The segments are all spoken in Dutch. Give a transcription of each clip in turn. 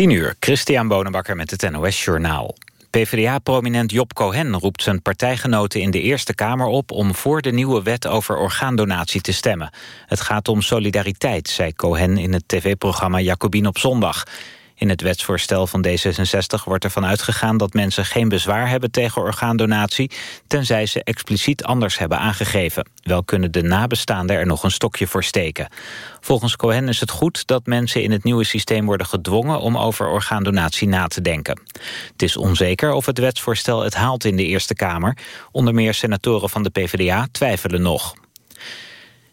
10 uur, Christian Bonenbakker met het NOS Journaal. PvdA-prominent Job Cohen roept zijn partijgenoten in de Eerste Kamer op... om voor de nieuwe wet over orgaandonatie te stemmen. Het gaat om solidariteit, zei Cohen in het tv-programma Jacobin op zondag. In het wetsvoorstel van D66 wordt ervan uitgegaan dat mensen geen bezwaar hebben tegen orgaandonatie, tenzij ze expliciet anders hebben aangegeven. Wel kunnen de nabestaanden er nog een stokje voor steken. Volgens Cohen is het goed dat mensen in het nieuwe systeem worden gedwongen om over orgaandonatie na te denken. Het is onzeker of het wetsvoorstel het haalt in de Eerste Kamer. Onder meer senatoren van de PvdA twijfelen nog.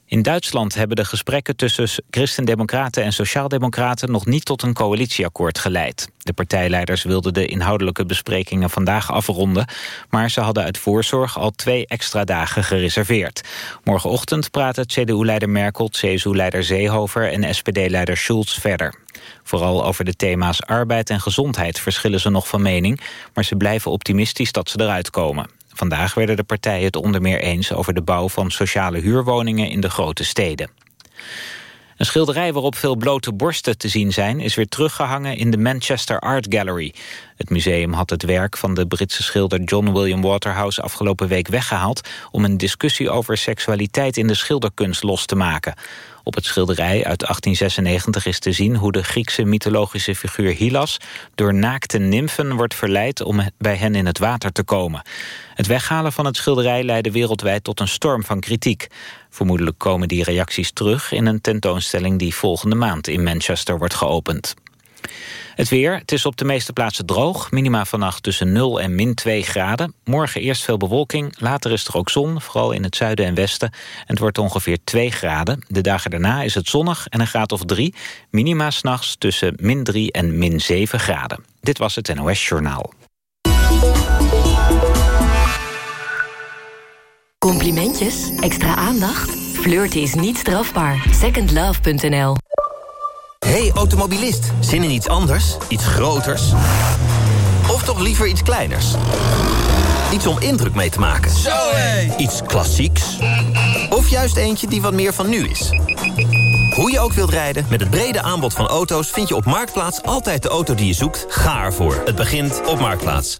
In Duitsland hebben de gesprekken tussen christendemocraten en sociaaldemocraten nog niet tot een coalitieakkoord geleid. De partijleiders wilden de inhoudelijke besprekingen vandaag afronden, maar ze hadden uit voorzorg al twee extra dagen gereserveerd. Morgenochtend praten CDU-leider Merkel, CSU-leider Seehofer en SPD-leider Schulz verder. Vooral over de thema's arbeid en gezondheid verschillen ze nog van mening, maar ze blijven optimistisch dat ze eruit komen. Vandaag werden de partijen het onder meer eens over de bouw van sociale huurwoningen in de grote steden. Een schilderij waarop veel blote borsten te zien zijn... is weer teruggehangen in de Manchester Art Gallery. Het museum had het werk van de Britse schilder John William Waterhouse... afgelopen week weggehaald... om een discussie over seksualiteit in de schilderkunst los te maken. Op het schilderij uit 1896 is te zien hoe de Griekse mythologische figuur Hylas... door naakte nymfen wordt verleid om bij hen in het water te komen. Het weghalen van het schilderij leidde wereldwijd tot een storm van kritiek. Vermoedelijk komen die reacties terug in een tentoonstelling... die volgende maand in Manchester wordt geopend. Het weer, het is op de meeste plaatsen droog. Minima vannacht tussen 0 en min 2 graden. Morgen eerst veel bewolking, later is er ook zon, vooral in het zuiden en westen. En het wordt ongeveer 2 graden. De dagen daarna is het zonnig en een graad of 3. Minima s'nachts tussen min 3 en min 7 graden. Dit was het NOS Journaal. Complimentjes? Extra aandacht? Flirten is niet strafbaar. Secondlove.nl Hey automobilist, zin in iets anders? Iets groters? Of toch liever iets kleiners? Iets om indruk mee te maken? Zo hé! Iets klassieks? Of juist eentje die wat meer van nu is? Hoe je ook wilt rijden, met het brede aanbod van auto's... vind je op Marktplaats altijd de auto die je zoekt. Ga ervoor. Het begint op Marktplaats.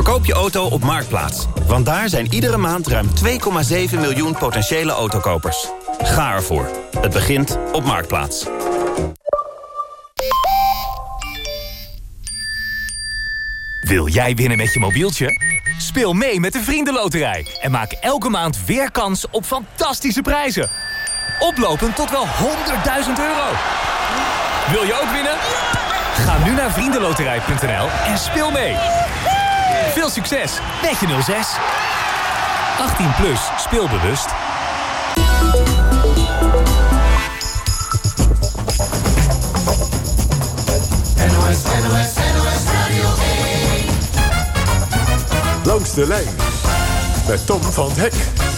Verkoop je auto op Marktplaats. Want daar zijn iedere maand ruim 2,7 miljoen potentiële autokopers. Ga ervoor. Het begint op Marktplaats. Wil jij winnen met je mobieltje? Speel mee met de Vriendenloterij. En maak elke maand weer kans op fantastische prijzen. Oplopend tot wel 100.000 euro. Wil je ook winnen? Ga nu naar vriendenloterij.nl en speel mee. Veel succes met je 06. 18 plus, speelbewust. NOS, NOS, NOS Radio 1. Langs de lijn met Tom van Hek.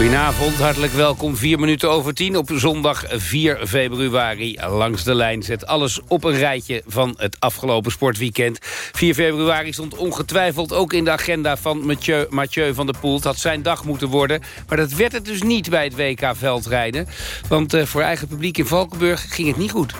Goedenavond, hartelijk welkom. Vier minuten over tien op zondag 4 februari. Langs de lijn zet alles op een rijtje van het afgelopen sportweekend. 4 februari stond ongetwijfeld ook in de agenda van Mathieu, Mathieu van der Poel. Het had zijn dag moeten worden, maar dat werd het dus niet bij het WK veldrijden. Want uh, voor eigen publiek in Valkenburg ging het niet goed.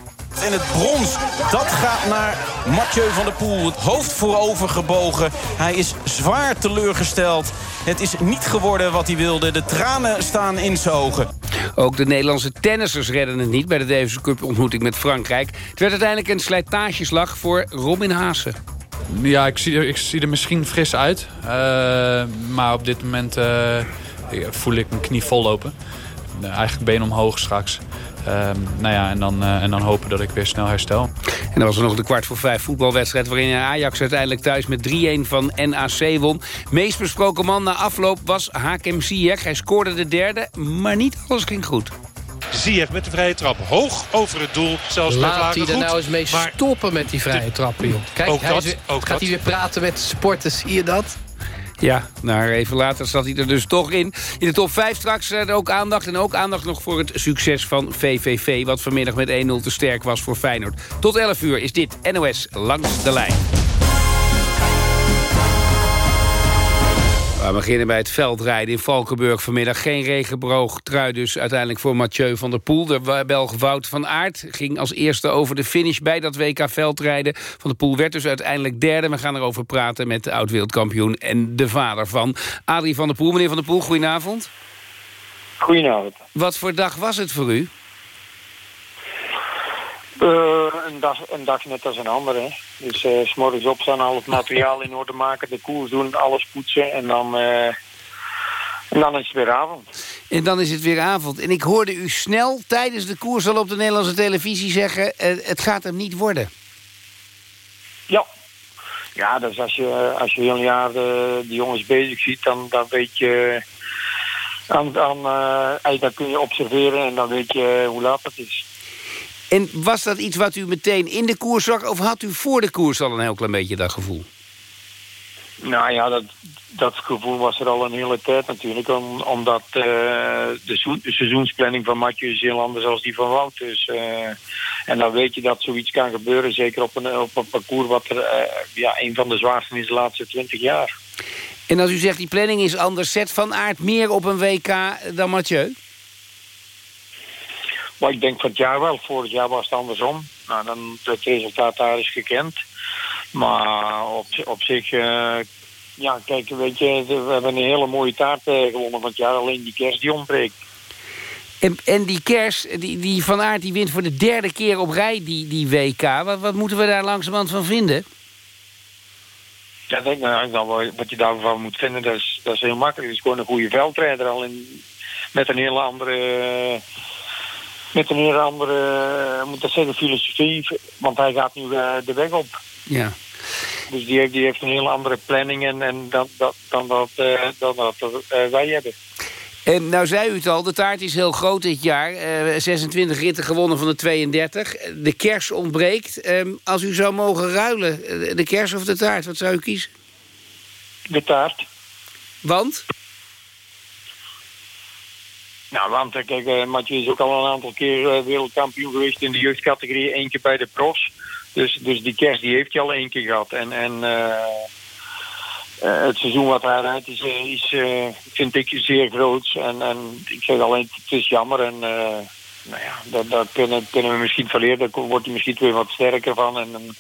En het brons, dat gaat naar Mathieu van der Poel. Het hoofd voorover gebogen. Hij is zwaar teleurgesteld. Het is niet geworden wat hij wilde. De tranen staan in zijn ogen. Ook de Nederlandse tennissers redden het niet... bij de Davis Cup ontmoeting met Frankrijk. Het werd uiteindelijk een slijtageslag voor Robin Haase. Ja, ik zie, er, ik zie er misschien fris uit. Uh, maar op dit moment uh, voel ik mijn knie vollopen. Uh, eigenlijk been omhoog straks. Um, nou ja, en dan, uh, en dan hopen dat ik weer snel herstel. En dan was er nog de kwart voor vijf voetbalwedstrijd... waarin Ajax uiteindelijk thuis met 3-1 van NAC won. Meest besproken man na afloop was Hakem Ziyech. Hij scoorde de derde, maar niet alles ging goed. Ziyech met de vrije trap. Hoog over het doel. Zelfs Laat hij er nou eens mee maar stoppen met die vrije trappen, joh. Kijk, ook hij dat, is weer- ook gaat dat. hij weer praten met de supporters, zie je dat? Ja, nou even later zat hij er dus toch in. In de top 5 straks eh, ook aandacht. En ook aandacht nog voor het succes van VVV... wat vanmiddag met 1-0 te sterk was voor Feyenoord. Tot 11 uur is dit NOS Langs de Lijn. We beginnen bij het veldrijden in Valkenburg vanmiddag. Geen regenbroog, trui dus uiteindelijk voor Mathieu van der Poel. De Belg Wout van Aert ging als eerste over de finish bij dat WK veldrijden. Van der Poel werd dus uiteindelijk derde. We gaan erover praten met de oud-wereldkampioen en de vader van Adrie van der Poel. Meneer van der Poel, goedenavond. Goedenavond. Wat voor dag was het voor u? Eh, een, dag, een dag net als een andere. hè. Dus eh, s s'morgens opstaan, al het materiaal in orde maken, de koers doen, alles poetsen en dan, eh, en dan is het weer avond. En dan is het weer avond. En ik hoorde u snel tijdens de koers al op de Nederlandse televisie zeggen... het gaat hem niet worden. Ja. Ja, dus als je, als je heel een jaar de, jongens bezig ziet, dan, dan weet je... Dan, dan, dan kun je observeren en dan weet je hoe laat het is. En was dat iets wat u meteen in de koers zag... of had u voor de koers al een heel klein beetje dat gevoel? Nou ja, dat, dat gevoel was er al een hele tijd natuurlijk. Om, omdat eh, de, seizoen- de seizoensplanning van Mathieu is heel anders dan die van Wout. Dus, eh, en dan weet je dat zoiets kan gebeuren. Zeker op een, op een parcours wat er eh, ja, een van de zwaarste is de laatste twintig jaar. En als u zegt die planning is anders... zet Van Aert meer op een WK dan Mathieu? Maar ik denk van het jaar wel. Vorig jaar was het andersom. Nou, dan het resultaat daar is gekend. Maar op, op zich, eh, ja, kijk, weet je, we hebben een hele mooie taart eh, gewonnen van het jaar. Alleen die kerst die ontbreekt. En, en die kers, die, die Van Aert die wint voor de derde keer op rij die, die WK. Wat, wat moeten we daar langzamerhand van vinden? Ja, denk, nou, dan wat je daarvan moet vinden, dat is, dat is heel makkelijk. Het is gewoon een goede veldrijder al in, met een hele andere... Met een hele andere, moet dat zeggen, filosofie. Want hij gaat nu eh, de weg op. Ja. Dus die heeft, die heeft een hele andere planning en, en dan, dat, dan dat, eh, dan dat eh, wij hebben. En nou zei u het al, de taart is heel groot dit jaar. Eh, 26 ritten gewonnen van de 32. De kers ontbreekt. Ehm, als u zou mogen ruilen, eh, de kers of de taart, wat zou u kiezen? De taart. Want? Nou, want kijk, eh, Mathieu is ook al een aantal keer eh, wereldkampioen geweest in de jeugdcategorie. Eén keer bij de profs. Dus, dus die kerst die heeft hij al één keer gehad. En, en eh, het seizoen wat rijdt is, is vind ik zeer groot. En, en ik zeg alleen, het is jammer. En nou ja, daar, daar kunnen, kunnen we misschien van leren. Daar wordt hij misschien weer wat sterker van. En,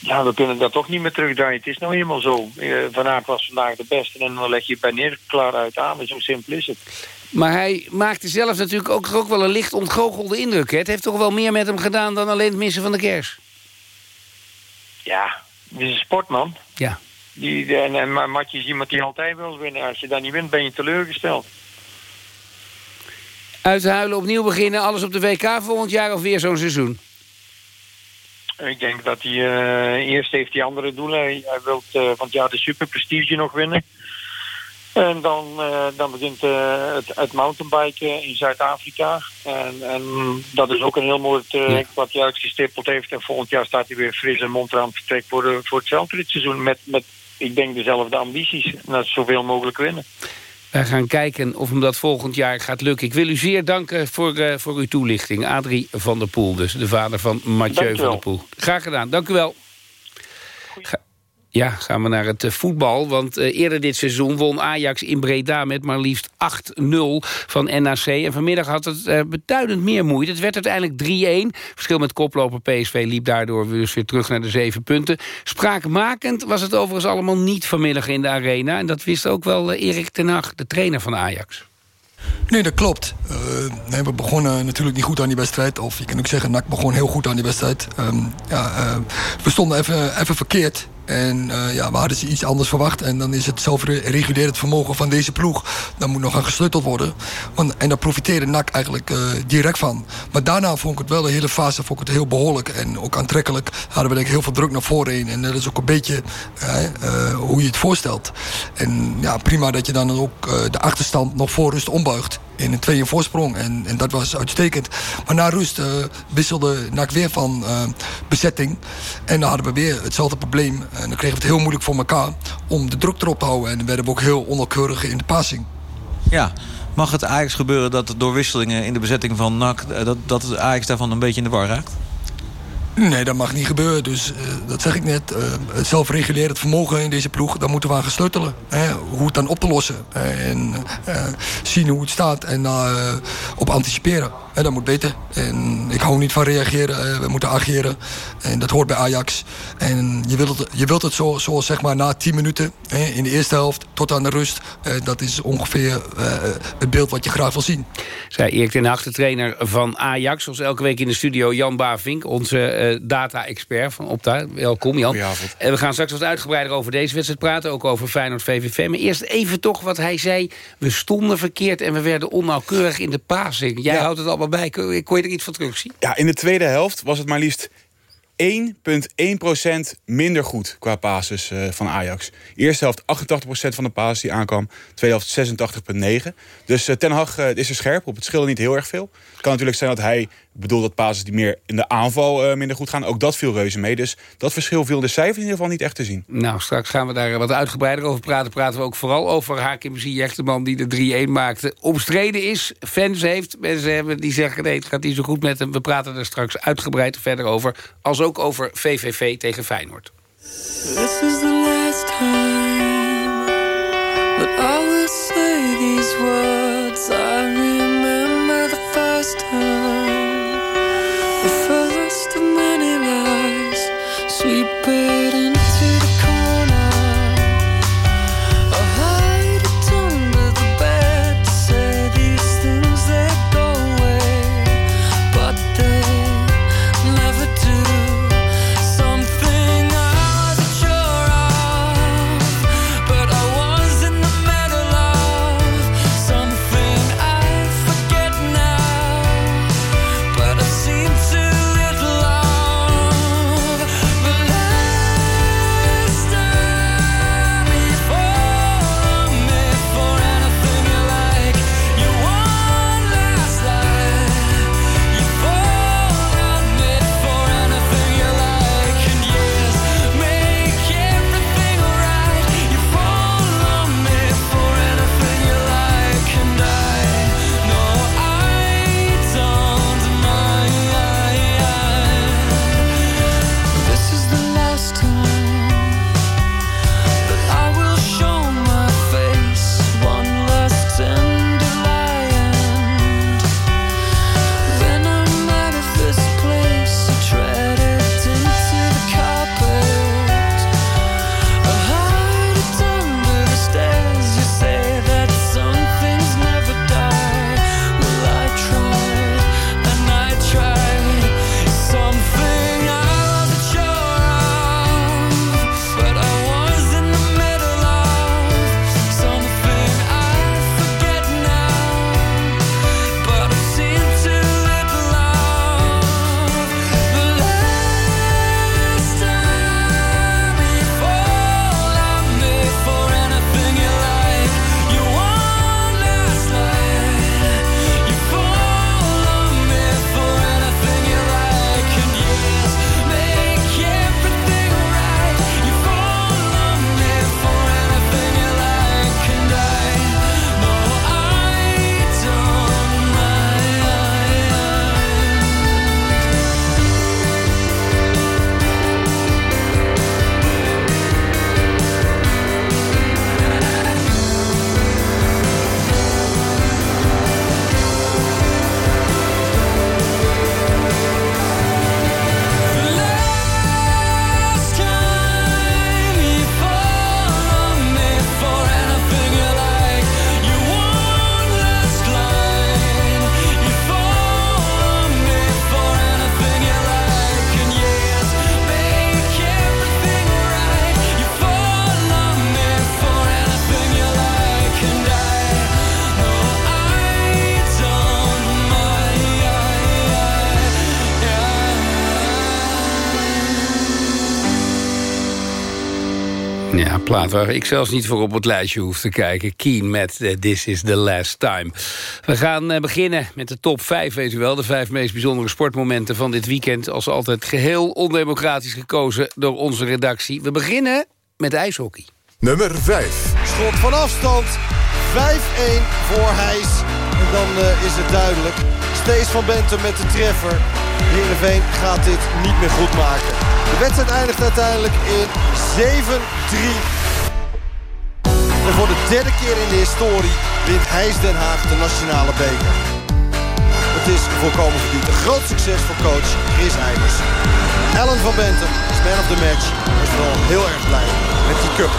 ja, we kunnen dat toch niet meer terugdraaien. Het is nou eenmaal zo. Eh, Van Aert was vandaag de beste. En dan leg je bij neer klaar uit aan. Zo simpel is het. Maar hij maakte zelf natuurlijk ook, ook wel een licht ontgoochelde indruk. Hè? Het heeft toch wel meer met hem gedaan dan alleen het missen van de kers. Ja, dit is een sportman. Ja. Die, en, en, maar Matje is iemand die altijd wil winnen. Als je dat niet wint, ben je teleurgesteld. Uithuilen, opnieuw beginnen, alles op de WK volgend jaar of weer zo'n seizoen? Ik denk dat hij eh, eerst heeft hij andere doelen. Hij, wil van het jaar de Super Prestige nog winnen. En dan, eh, dan begint eh, het, het mountainbiken in Zuid-Afrika. En, en dat is ook een heel mooi traject wat hij uitgestippeld heeft. En volgend jaar staat hij weer fris en monter aan vertrek voor, de, voor het veldritseizoen. Met, met, ik denk, dezelfde ambities. Is zoveel mogelijk winnen. Wij gaan kijken of hem dat volgend jaar gaat lukken. Ik wil u zeer danken voor, eh, voor uw toelichting. Adrie van der Poel, dus de vader van Mathieu van der Poel. Graag gedaan, dank u wel. Ga- ja, gaan we naar het eh, voetbal. Want eh, eerder dit seizoen won Ajax in Breda met maar liefst 8-0 van NAC. En vanmiddag had het eh, beduidend meer moeite. Het werd uiteindelijk 3-1. Verschil met koploper PSV liep daardoor weer terug naar de zeven punten. Spraakmakend was het overigens allemaal niet vanmiddag in de arena. En dat wist ook wel Erik ten Hag, de trainer van Ajax. Nee, dat klopt. We begonnen natuurlijk niet goed aan die wedstrijd. Of je kan ook zeggen, NAC begon heel goed aan die wedstrijd. Ehm, ja, we stonden even, even verkeerd. En eh, ja, we hadden ze iets anders verwacht. En dan is het zelfregulerend vermogen van deze ploeg... dan moet nog aan gesleuteld worden. Want, en daar profiteerde NAC eigenlijk eh, direct van. Maar daarna vond ik het wel de hele fase vond ik het heel behoorlijk. En ook aantrekkelijk hadden we denk ik heel veel druk naar voren heen. En dat is ook een beetje eh, hoe je het voorstelt. En ja, prima dat je dan ook de achterstand nog voor rust ombuigt. In een 2 voorsprong. En, en dat was uitstekend. Maar na rust uh, wisselde NAC weer van uh, bezetting. En dan hadden we weer hetzelfde probleem. En dan kregen we het heel moeilijk voor elkaar om de druk erop te houden. En dan werden we ook heel onnauwkeurig in de passing. Ja, mag het Ajax gebeuren dat door wisselingen in de bezetting van NAC... dat, dat het Ajax daarvan een beetje in de war raakt? Nee, dat mag niet gebeuren. Dus uh, dat zeg ik net. Uh, het vermogen in deze ploeg, daar moeten we aan gaan sleutelen. Hè? Hoe het dan op te lossen. En uh, zien hoe het staat en op anticiperen. Hè, dat moet beter. En ik hou niet van reageren. we moeten ageren. En dat hoort bij Ajax. En je wilt het, je wilt het zo, zo zeg maar na 10 minuten hè, in de eerste helft tot aan de rust. dat is ongeveer het beeld wat je graag wil zien. Zij Erik ten Hag, de trainer van Ajax. Zoals elke week in de studio Jan Bavink, onze data-expert van Opta. Welkom Jan. En we gaan straks wat uitgebreider over deze wedstrijd praten. Ook over Feyenoord-VVV. Maar eerst even toch wat hij zei. We stonden verkeerd en we werden onnauwkeurig in de passing. Jij houdt het allemaal bij. Kon je er iets van terugzien? Ja, in de tweede helft was het maar liefst 1,1% minder goed qua passes uh, van Ajax. Eerste helft 88% van de passes die aankwam. Tweede helft 86,9%. Dus uh, Ten Hag uh, is er scherp op. Het scheelde niet heel erg veel. Het kan natuurlijk zijn dat hij bedoelt dat passes die meer in de aanval minder goed gaan. Ook dat viel reuze mee. Dus dat verschil viel de cijfers in ieder geval niet echt te zien. Nou, straks gaan we daar wat uitgebreider over praten. Praten we ook vooral over Hakim Ziyechterman die de 3-1 maakte. Omstreden is, fans heeft, mensen hebben die zeggen... nee, het gaat niet zo goed met hem. We praten er straks uitgebreid verder over. Als ook over VVV tegen Feyenoord. This is the last time that I will say these words. Plaat waar ik zelfs niet voor op het lijstje hoef te kijken. Keen met uh, This is the Last Time. We gaan uh, beginnen met de top 5, weet u wel. De vijf meest bijzondere sportmomenten van dit weekend. Als altijd geheel ondemocratisch gekozen door onze redactie. We beginnen met ijshockey. Nummer 5. Schot van afstand. 5-1 voor Heijs. En dan uh, is het duidelijk. Steeds van Benton met de treffer. Heerenveen gaat dit niet meer goed maken. De wedstrijd eindigt uiteindelijk in 7-3. En voor de derde keer in de historie wint Heijs Den Haag de nationale beker. Het is volkomen verdiend. Een groot succes voor coach Chris Heijmers. Ellen van Bentum is man of the match. is vooral heel erg blij met die cup.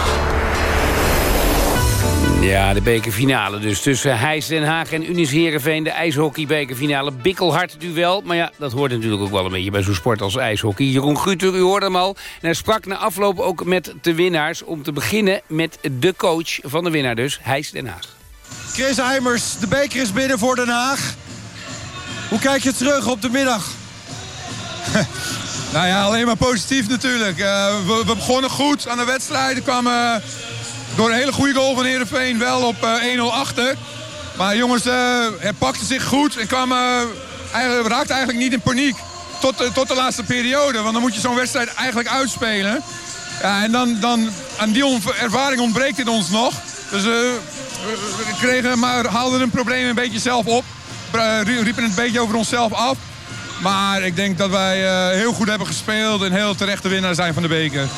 Ja, de bekerfinale dus. Tussen Heijs Den Haag en Unis Heerenveen. De ijshockeybekerfinale. Bikkelhard duel. Maar ja, dat hoort natuurlijk ook wel een beetje bij zo'n sport als ijshockey. Jeroen Guter, u hoorde hem al. En hij sprak na afloop ook met de winnaars. Om te beginnen met de coach van de winnaar dus. Heijs Den Haag. Chris Heimers, de beker is binnen voor Den Haag. Hoe kijk je terug op de middag? nou ja, alleen maar positief natuurlijk. Uh, we, begonnen goed aan de wedstrijd. Er kwam... Uh door een hele goede goal van Heerenveen wel op uh, 1-0 achter. Maar jongens, uh, het pakte zich goed en kwam, uh, eigenlijk, raakte eigenlijk niet in paniek. Tot, tot de laatste periode. Want dan moet je zo'n wedstrijd eigenlijk uitspelen. Ja, en dan, dan, aan die ervaring ontbreekt het ons nog. Dus we kregen, maar haalden een probleem een beetje zelf op. Riepen het een beetje over onszelf af. Maar ik denk dat wij heel goed hebben gespeeld en heel terecht de winnaar zijn van de beker.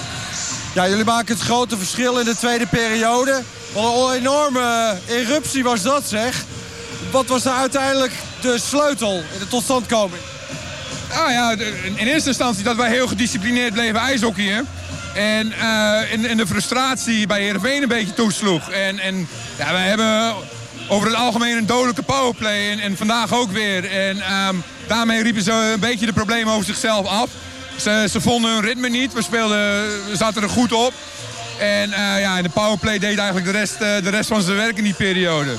Ja, jullie maken het grote verschil in de tweede periode. Wat een enorme eruptie was dat, zeg. Wat was daar uiteindelijk de sleutel in de totstandkoming? Ah ja, in eerste instantie dat wij heel gedisciplineerd bleven ijshockeyen. En uh, in, in, de frustratie bij Heerenveen een beetje toesloeg. En, en ja, wij hebben over het algemeen een dodelijke powerplay. En, en vandaag ook weer. En um, daarmee riepen ze een beetje de problemen over zichzelf af. Ze, ze vonden hun ritme niet. We, speelden, we zaten er goed op. En uh, ja, de powerplay deed eigenlijk de rest, uh, de rest van zijn werk in die periode.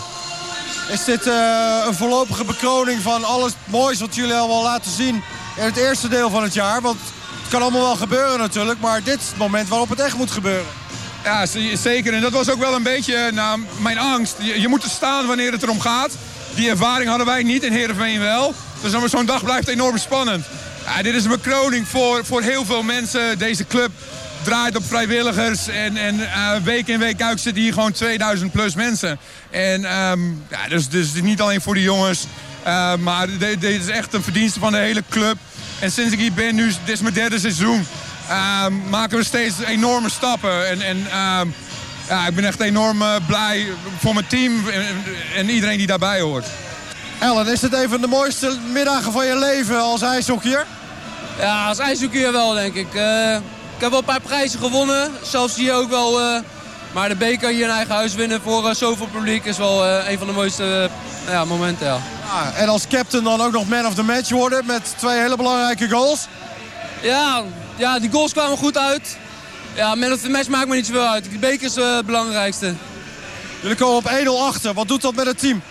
Is dit uh, een voorlopige bekroning van alles moois wat jullie allemaal laten zien in het eerste deel van het jaar? Want het kan allemaal wel gebeuren natuurlijk, maar dit is het moment waarop het echt moet gebeuren. Ja, zeker. En dat was ook wel een beetje nou, mijn angst. Je, je moet er staan wanneer het erom gaat. Die ervaring hadden wij niet in Heerenveen wel. Dus zo'n dag blijft enorm spannend. Ja, dit is een bekroning voor, voor heel veel mensen. Deze club draait op vrijwilligers. En, en uh, week in week uit zitten hier gewoon 2000 plus mensen. En um, ja, dus, dus niet alleen voor de jongens. Uh, maar dit, dit, is echt een verdienste van de hele club. En sinds ik hier ben, nu dit is mijn derde seizoen... Uh, maken we steeds enorme stappen. En, en ja, ik ben echt enorm uh, blij voor mijn team en iedereen die daarbij hoort. Ellen, is het een van de mooiste middagen van je leven als ijshockeyer? Ja, als ijshockeyer wel, denk ik. Uh, ik heb wel een paar prijzen gewonnen. Zelfs hier ook wel. Uh, maar de beker hier in eigen huis winnen voor uh, zoveel publiek is wel een van de mooiste ja, momenten. Ja. ja. en als captain dan ook nog man of the match worden met twee hele belangrijke goals? Ja, ja die goals kwamen goed uit. Ja, man of the match maakt me niet zoveel uit. De beker is het belangrijkste. Jullie komen op 1-0 achter. Wat doet dat met het team?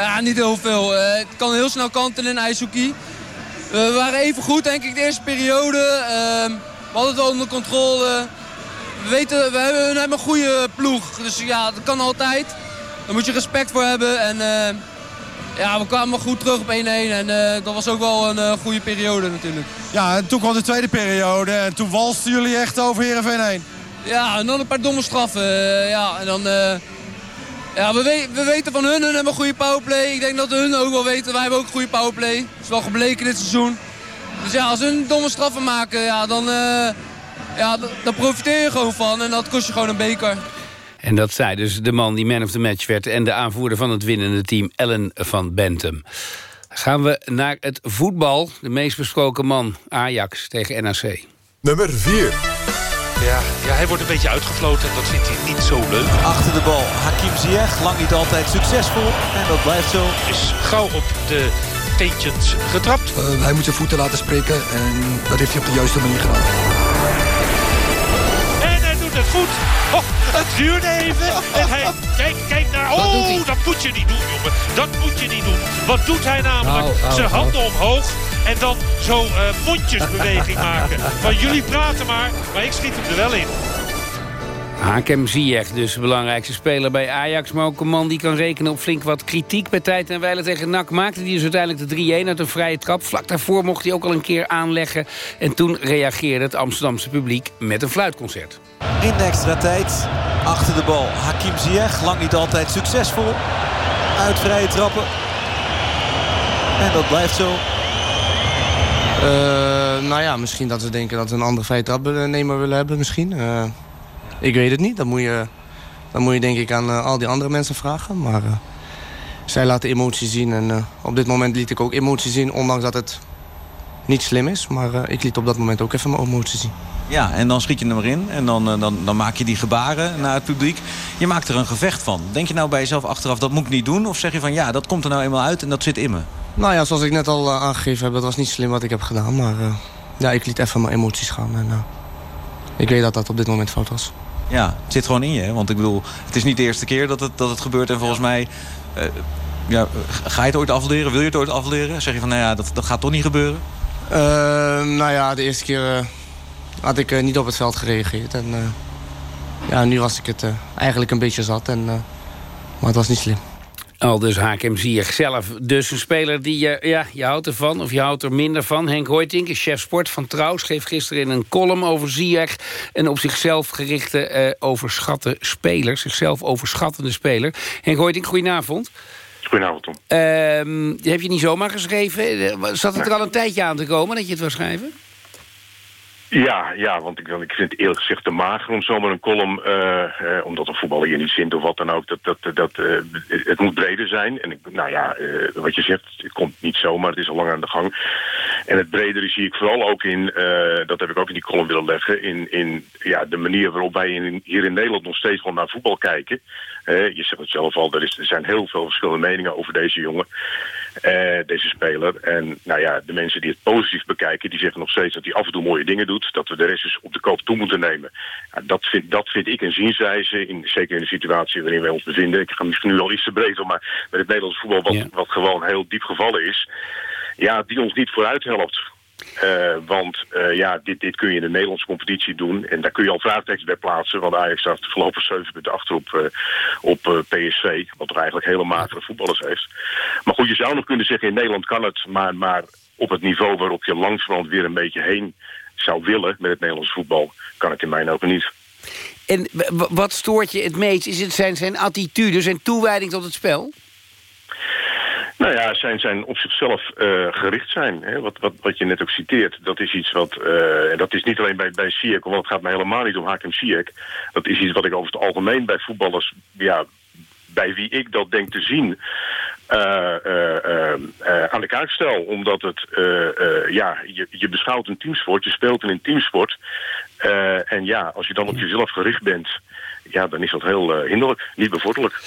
Ja, niet heel veel. Uh, het kan heel snel kanten in ijshockey. we waren even goed, denk ik, de eerste periode. Uh, we hadden het wel onder controle. We, weten, we hebben, we hebben een goede ploeg. Dus ja, dat kan altijd. Daar moet je respect voor hebben. En uh, ja, we kwamen goed terug op 1-1. En dat was ook wel een goede periode natuurlijk. Ja, en toen kwam de tweede periode. En toen walsten jullie echt over Heerenveen heen. Ja, en dan een paar domme straffen. ja, en dan... Ja, we, we, we, weten van hun, hun hebben een goede powerplay. Ik denk dat hun ook wel weten, wij hebben ook een goede powerplay. Dat is wel gebleken dit seizoen. Dus ja, als hun domme straffen maken, ja, dan, uh, ja, dan profiteer je gewoon van. En dat kost je gewoon een beker. En dat zei dus de man die man of the match werd... en de aanvoerder van het winnende team, Ellen van Bentum. Gaan we naar het voetbal. De meest besproken man, Ajax tegen NAC. Nummer 4. Ja, ja, hij wordt een beetje uitgefloten en dat vindt hij niet zo leuk. Achter de bal Hakim Ziyech, lang niet altijd succesvol. En dat blijft zo. Is gauw op de teentjes getrapt. Uh, hij moet zijn voeten laten spreken en dat heeft hij op de juiste manier gedaan. En hij doet het goed. Oh, het duurde even. En hij, kijk, kijk naar... Oh, dat moet je niet doen, jongen. Dat moet je niet doen. Wat doet hij namelijk? Zijn handen omhoog. En dan zo uh, mondjesbeweging maken. Van jullie praten maar, maar ik schiet hem er wel in. Hakem Ziyech, dus de belangrijkste speler bij Ajax... maar ook een man die kan rekenen op flink wat kritiek... bij tijd en wijle tegen NAC maakte hij dus uiteindelijk de 3-1 uit een vrije trap. Vlak daarvoor mocht hij ook al een keer aanleggen... en toen reageerde het Amsterdamse publiek met een fluitconcert. In de extra tijd, achter de bal, Hakim Ziyech. Lang niet altijd succesvol. Uit vrije trappen. En dat blijft zo. Uh, nou ja, misschien dat ze denken dat we een andere vrije willen hebben. Misschien. Uh, ik weet het niet. Dat moet je, dat moet je denk ik aan uh, al die andere mensen vragen. Maar zij laten emotie zien. En op dit moment liet ik ook emotie zien. Ondanks dat het niet slim is. Maar ik liet op dat moment ook even mijn emotie zien. Ja, en dan schiet je hem erin. En dan, dan, dan maak je die gebaren naar het publiek. Je maakt er een gevecht van. Denk je nou bij jezelf achteraf, dat moet ik niet doen? Of zeg je van, ja, dat komt er nou eenmaal uit en dat zit in me? Nou ja, zoals ik net al uh, aangegeven heb, dat was niet slim wat ik heb gedaan. Maar uh, ja, ik liet even mijn emoties gaan. En, uh, ik weet dat dat op dit moment fout was. Ja, het zit gewoon in je. Hè? Want ik bedoel, het is niet de eerste keer dat het, dat het gebeurt. En volgens mij, ja, ga je het ooit afleren? Wil je het ooit afleren? Zeg je van, nou ja, dat, dat gaat toch niet gebeuren? nou ja, de eerste keer had ik niet op het veld gereageerd. En ja, nu was ik het eigenlijk een beetje zat. En, maar het was niet slim. Al dus Hakem Ziyech zelf. Dus een speler die je, ja, je houdt ervan of je houdt er minder van. Henk Hoytink, chef sport van Trouw, schreef gisteren in een column over Ziyech... een op zichzelf gerichte uh, overschatte speler. Zichzelf overschattende speler. Henk Hoytink, goedenavond. Goedenavond, Tom. Uh, heb je niet zomaar geschreven? Zat het er al een tijdje aan te komen dat je het wil schrijven? Ja, ja, want ik, ik vind het eerlijk gezegd te mager om zomaar een column, uh, uh, omdat een voetballer je niet zint of wat dan ook, dat, dat, dat, uh, het moet breder zijn. En ik, nou ja, wat je zegt, het komt niet zomaar, het is al lang aan de gang. En het bredere zie ik vooral ook in, dat heb ik ook in die column willen leggen, in, in ja, de manier waarop wij in, hier in Nederland nog steeds gewoon naar voetbal kijken. je zegt het zelf al, er, is, er zijn heel veel verschillende meningen over deze jongen. Deze speler. En nou ja, de mensen die het positief bekijken, die zeggen nog steeds dat hij af en toe mooie dingen doet. Dat we de rest dus op de koop toe moeten nemen. Ja, dat, vind, dat vind ik een zienswijze, in, zeker in de situatie waarin wij ons bevinden. Ik ga misschien nu al iets te breed om, maar met het Nederlands voetbal, wat, wat gewoon heel diep gevallen is. Ja, die ons niet vooruit helpt. Uh, want uh, ja, dit, dit kun je in de Nederlandse competitie doen. En daar kun je al vraagtekens bij plaatsen. Want Ajax staat voorlopig 7 punten achter op, uh, op PSV. Wat toch eigenlijk hele magere voetballers heeft. Maar goed, je zou nog kunnen zeggen in Nederland kan het. Maar, maar op het niveau waarop je langzamerhand weer een beetje heen zou willen met het Nederlands voetbal, kan het in mijn ogen niet. En wat stoort je het meest? Is het zijn, zijn attitude, zijn toewijding tot het spel? Nou ja, zijn, zijn op zichzelf uh, gericht zijn. Hè? Wat, wat, wat je net ook citeert, dat is iets wat... Uh, en dat is niet alleen bij, bij Siek, want het gaat mij helemaal niet om Hakem Siek. Dat is iets wat ik over het algemeen bij voetballers... Ja, bij wie ik dat denk te zien... Uh, aan de kaak stel. Omdat het, ja, je, je beschouwt een teamsport, je speelt in een teamsport. en ja, als je dan op jezelf gericht bent, ja, dan is dat heel hinderlijk, niet bevorderlijk.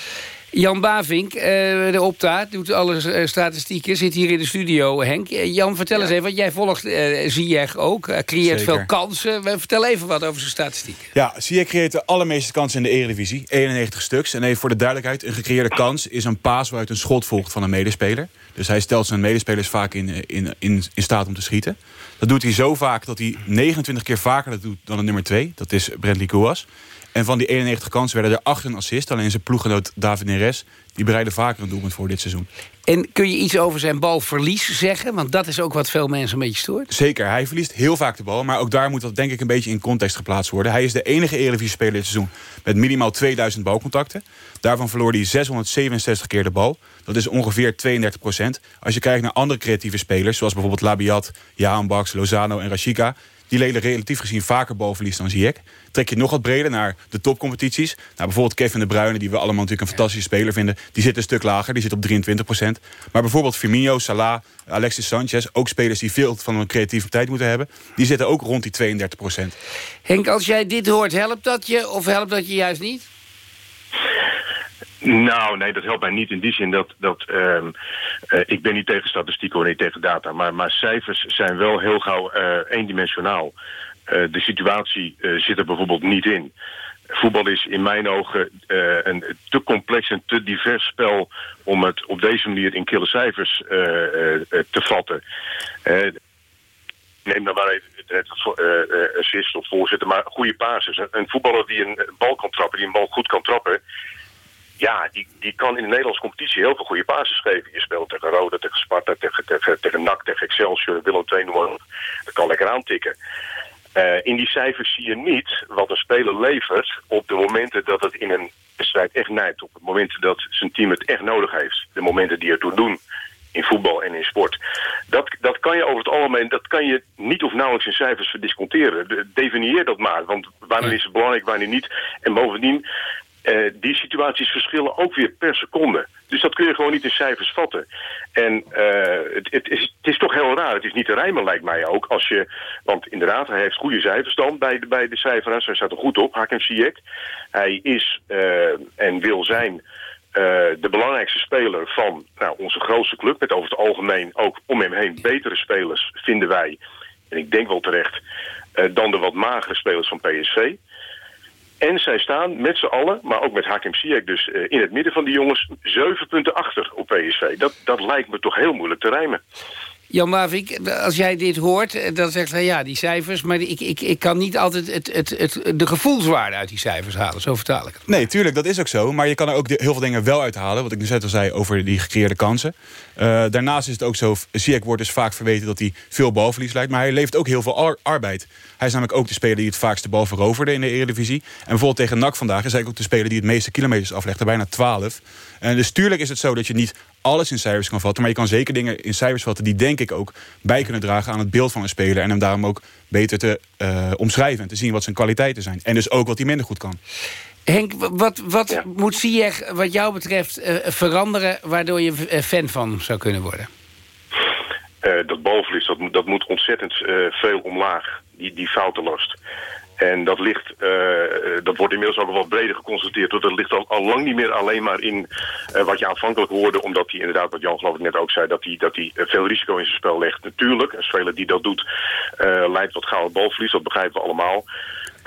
Jan Bavink, de Opta, doet alle statistieken, zit hier in de studio, Henk. Jan, vertel eens even, want jij volgt uh, Ziyech ook, uh, creëert Zeker. veel kansen. Vertel even wat over zijn statistieken. Ja, Ziyech creëert de allermeeste kansen in de Eredivisie, 91 stuks. En even voor de duidelijkheid, een gecreëerde kans is een paas waaruit een schot volgt van een medespeler. Dus hij stelt zijn medespelers vaak in, in, in, in staat om te schieten. Dat doet hij zo vaak dat hij 29 keer vaker dat doet dan de nummer 2. Dat is Brentley Kouas. En van die 91 kansen werden er 8 een assist. Alleen zijn ploeggenoot David Neres... die bereidde vaker een doelpunt voor dit seizoen. En kun je iets over zijn balverlies zeggen? Want dat is ook wat veel mensen een beetje stoort. Zeker, hij verliest heel vaak de bal. Maar ook daar moet dat denk ik een beetje in context geplaatst worden. Hij is de enige Eredivisie-speler dit seizoen... met minimaal 2000 balcontacten. Daarvan verloor hij 667 keer de bal. Dat is ongeveer 32 procent. Als je kijkt naar andere creatieve spelers... zoals bijvoorbeeld Labiat, Jaan Baks, Lozano en Rashika... Die leden relatief gezien vaker balverlies dan Ziyech. Trek je nog wat breder naar de topcompetities. Nou, bijvoorbeeld Kevin de Bruyne, die we allemaal natuurlijk een fantastische speler vinden. Die zit een stuk lager, die zit op 23% Maar bijvoorbeeld Firmino, Salah, Alexis Sanchez... ook spelers die veel van hun creativiteit moeten hebben... die zitten ook rond die 32% Henk, als jij dit hoort, helpt dat je of helpt dat je juist niet? Nou, nee, dat helpt mij niet in die zin dat... dat uh, uh, ik ben niet tegen statistieken of niet tegen data... maar, maar cijfers zijn wel heel gauw uh, eendimensionaal. de situatie zit er bijvoorbeeld niet in. Voetbal is in mijn ogen een te complex en te divers spel... om het op deze manier in kille cijfers te vatten. neem dan maar even het, assist of voorzitter, maar goede basis. Een voetballer die een bal kan trappen, die een bal goed kan trappen, ja, die, die kan in de Nederlandse competitie heel veel goede basis geven. Je speelt tegen Roda, tegen Sparta, tegen, tegen, tegen NAC, tegen Excelsior, Willem II, noem Dat kan lekker aantikken. Uh, in die cijfers zie je niet wat een speler levert op de momenten dat het in een wedstrijd echt nijpt. Op het momenten dat zijn team het echt nodig heeft. De momenten die ertoe doen in voetbal en in sport. Dat, dat kan je over het algemeen, dat kan je niet of nauwelijks in cijfers verdisconteren. definieer dat maar, want wanneer is het belangrijk, wanneer niet. En bovendien, uh, die situaties verschillen ook weer per seconde. Dus dat kun je gewoon niet in cijfers vatten. En uh, het, het, is, het is toch heel raar. Het is niet te rijmen, lijkt mij ook. Als je, want inderdaad, hij heeft goede cijfers dan bij de, bij de cijferaars. Hij staat er goed op, Hakim Ziyech. Hij is uh, en wil zijn de belangrijkste speler van nou, onze grootste club. Met over het algemeen ook om hem heen betere spelers, vinden wij. En ik denk wel terecht, dan de wat magere spelers van PSV. En zij staan met z'n allen, maar ook met Hakim Ziyech dus uh, in het midden van die jongens... zeven punten achter op PSV. Dat, dat lijkt me toch heel moeilijk te rijmen. Jan Mavik, als jij dit hoort, eh, dan zegt hij ja, die cijfers... maar ik, ik, ik kan niet altijd het, het, het, de gevoelswaarde uit die cijfers halen. Zo vertaal ik het. Nee, tuurlijk, dat is ook zo. Maar je kan er ook heel veel dingen wel uithalen. Wat ik nu net al zei over die gecreëerde kansen. Uh, daarnaast is het ook zo, Ziyech wordt dus vaak verweten... dat hij veel balverlies leidt, maar hij levert ook heel veel ar arbeid. Hij is namelijk ook de speler die het vaakste bal veroverde in de Eredivisie. En bijvoorbeeld tegen NAC vandaag is hij ook de speler... die het meeste kilometers aflegde, bijna 12. En dus tuurlijk is het zo dat je niet alles in cijfers kan vatten. Maar je kan zeker dingen in cijfers vatten die denk ik ook bij kunnen dragen aan het beeld van een speler. En hem daarom ook beter te uh, omschrijven en te zien wat zijn kwaliteiten zijn. En dus ook wat hij minder goed kan. Henk, wat, wat ja. moet Ziyech wat jou betreft uh, veranderen... waardoor je fan van zou kunnen worden? Uh, dat balverlies, dat, dat moet ontzettend veel omlaag. Die, die foutenlast. En dat ligt, uh, dat wordt inmiddels ook wel breder geconstateerd. Dat ligt al, lang niet meer alleen maar in uh, wat je aanvankelijk hoorde. Omdat hij inderdaad, wat Jan geloof ik net ook zei, dat hij, dat hij veel risico in zijn spel legt. Natuurlijk, een speler die dat doet, leidt wat het balverlies. Dat begrijpen we allemaal.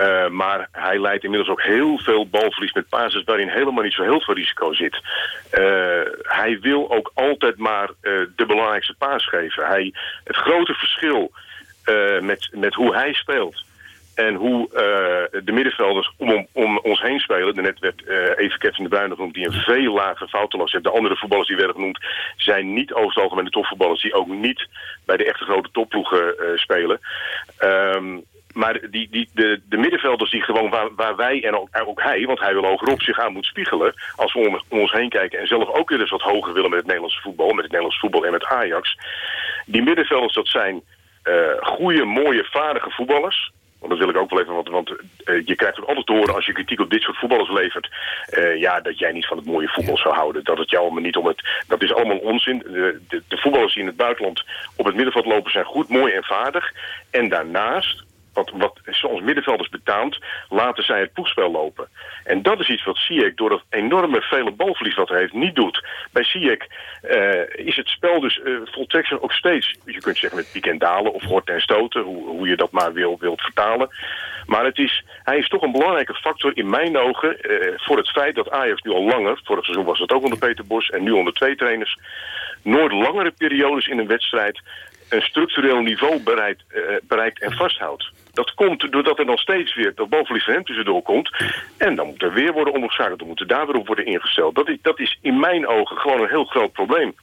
Uh, maar hij leidt inmiddels ook heel veel balverlies met basis waarin helemaal niet zo heel veel risico zit. Uh, hij wil ook altijd maar uh, de belangrijkste paas geven. Hij, het grote verschil met, met hoe hij speelt en hoe uh, de middenvelders om, om, ons heen spelen. Net werd uh, even Kevin de Bruyne genoemd die een veel lagere foutenlast heeft. De andere voetballers die werden genoemd zijn niet over het algemeen de topvoetballers... die ook niet bij de echte grote topploegen uh, spelen. Um, maar die, die, de, de middenvelders die gewoon waar, waar wij en ook, hij, want hij wil hogerop zich aan moet spiegelen, als we om, ons heen kijken en zelf ook weer eens wat hoger willen met het Nederlandse voetbal, met het Nederlandse voetbal en met Ajax. Die middenvelders, dat zijn uh, goede, mooie, vaardige voetballers. Want dat wil ik ook wel even, want, want uh, je krijgt ook altijd te horen als je kritiek op dit soort voetballers levert, uh, ja, dat jij niet van het mooie voetbal zou houden. Dat het jou allemaal niet om het, dat is allemaal onzin. De, de, de voetballers die in het buitenland op het middenveld lopen zijn goed, mooi en vaardig. En daarnaast wat, wat soms middenvelders betaamt, laten zij het poegspel lopen. En dat is iets wat Ziyech door dat enorme vele balverlies wat hij heeft niet doet. Bij Ziyech uh, is het spel dus uh, voltrekt zich ook steeds, je kunt zeggen met piek en dalen of horten en stoten, hoe, hoe je dat maar wil, wilt vertalen. Maar het is, hij is toch een belangrijke factor in mijn ogen uh, voor het feit dat Ajax nu al langer, vorig seizoen was het ook onder Peter Bos en nu onder twee trainers, nooit langere periodes in een wedstrijd een structureel niveau bereikt, uh, bereikt en vasthoudt. Dat komt doordat er nog steeds weer dat bovenlies van hem tussendoor komt. En dan moet er weer worden omgeschakeld. Dan moet er daar weer op worden ingesteld. Dat is, dat is in mijn ogen gewoon een heel groot probleem.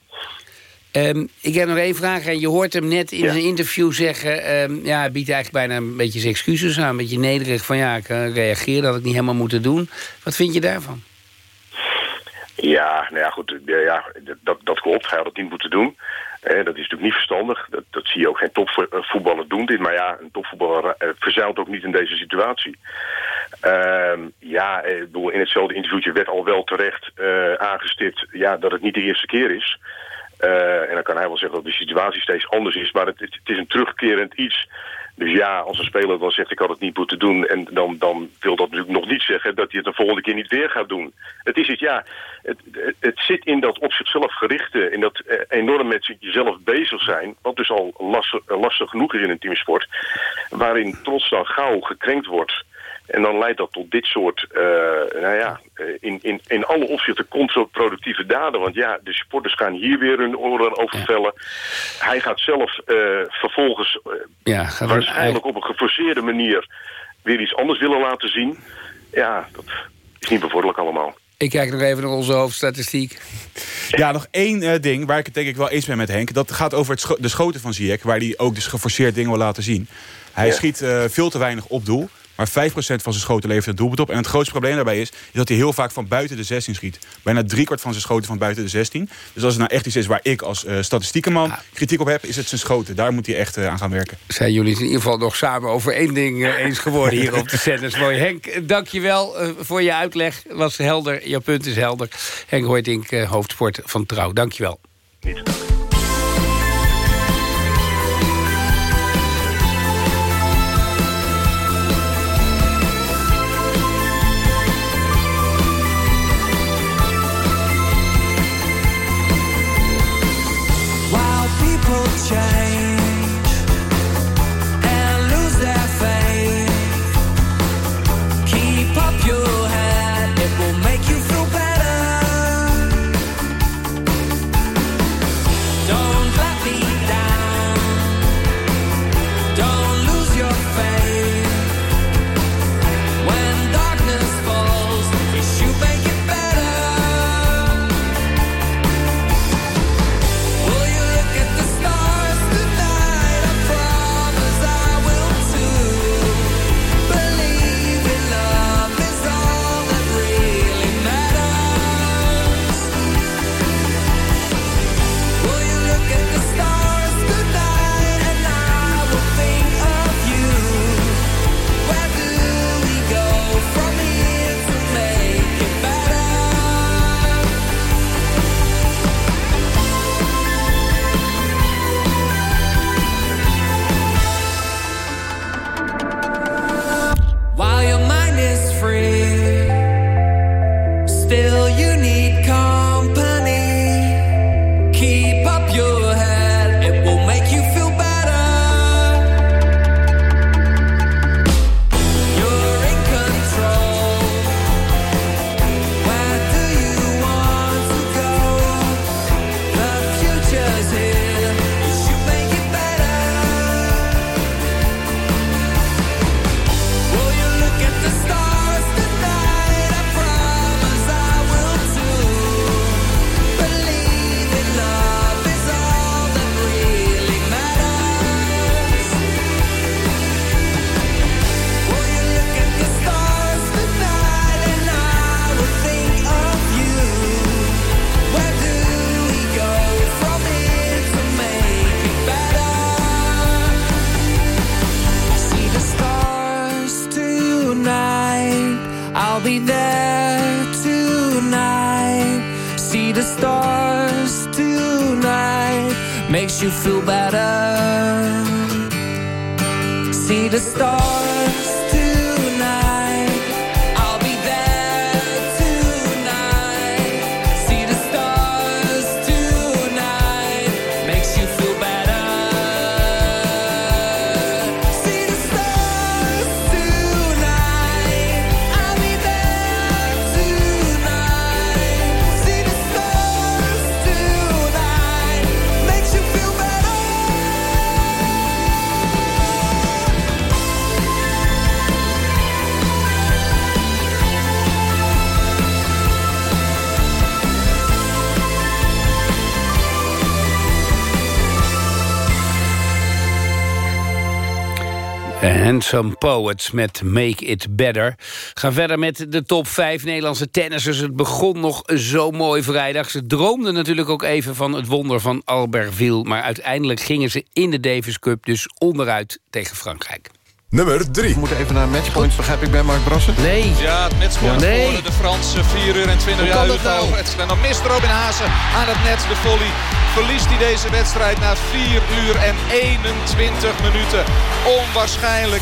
Um, ik heb nog één vraag. En je hoort hem net in ja. een interview zeggen... Um, ja, hij biedt eigenlijk bijna een beetje zijn excuses aan. Een beetje nederig van ja, ik uh, reageer, dat had ik niet helemaal moeten doen. Wat vind je daarvan? Ja, nou ja, goed. Ja, dat, dat klopt. Hij had het niet moeten doen. Eh, dat is natuurlijk niet verstandig. Dat, dat zie je ook geen topvoetballer doen dit. Maar ja, een topvoetballer uh, verzeilt ook niet in deze situatie. Uh, ja, bedoel, in hetzelfde interviewtje werd al wel terecht aangestipt... Ja, dat het niet de eerste keer is. En dan kan hij wel zeggen dat de situatie steeds anders is. Maar het, het is een terugkerend iets... Dus ja, als een speler dan zegt ik had het niet moeten doen... en dan, dan wil dat natuurlijk nog niet zeggen dat hij het de volgende keer niet weer gaat doen. Het is het, ja, het, het zit in dat op zichzelf gerichte... in dat eh, enorm met jezelf bezig zijn... wat dus al lastig, genoeg is in een teamsport... waarin trots dan gauw gekrenkt wordt... En dan leidt dat tot dit soort, uh, nou ja, in, in, in alle opzichten contraproductieve daden. Want ja, de supporters gaan hier weer hun oren overvellen. Hij gaat zelf uh, vervolgens ja, waarschijnlijk op een geforceerde manier weer iets anders willen laten zien. Ja, dat is niet bevorderlijk allemaal. Ik kijk nog even naar onze hoofdstatistiek. Ja, nog één uh, ding waar ik het denk ik wel eens ben met Henk. Dat gaat over het scho de schoten van Ziyech, waar hij ook dus geforceerd dingen wil laten zien. Hij ja. schiet uh, veel te weinig op doel. Maar 5% van zijn schoten levert een doelpunt op. En het grootste probleem daarbij is, is dat hij heel vaak van buiten de 16 schiet. Bijna driekwart van zijn schoten van buiten de 16. Dus als het nou echt iets is waar ik als uh, statistiekenman ja. kritiek op heb... is het zijn schoten. Daar moet hij echt uh, aan gaan werken. Zijn jullie in ieder geval nog samen over één ding uh, eens geworden hier op de zenders. Mooi. Henk, dank je wel voor je uitleg. was helder. Jouw punt is helder. Henk Hoytink, hoofdsport van Trouw. Dank je wel. Niet. Handsome Poets met Make It Better. Gaan verder met de top 5 Nederlandse tennissers. Het begon nog zo mooi vrijdag. Ze droomden natuurlijk ook even van het wonder van Albertville... maar uiteindelijk gingen ze in de Davis Cup dus onderuit tegen Frankrijk. Nummer 3. We moeten even naar matchpoints, begrijp ik bij Mark Brassen. Nee. Ja, het matchpoint Ja, nee. voor de Fransen. 4 uur en 20 Hoe kan uur. dat nou? En dan mist Robin Haase aan het net de volley. Verliest hij deze wedstrijd na 4 uur en 21 minuten. Onwaarschijnlijk.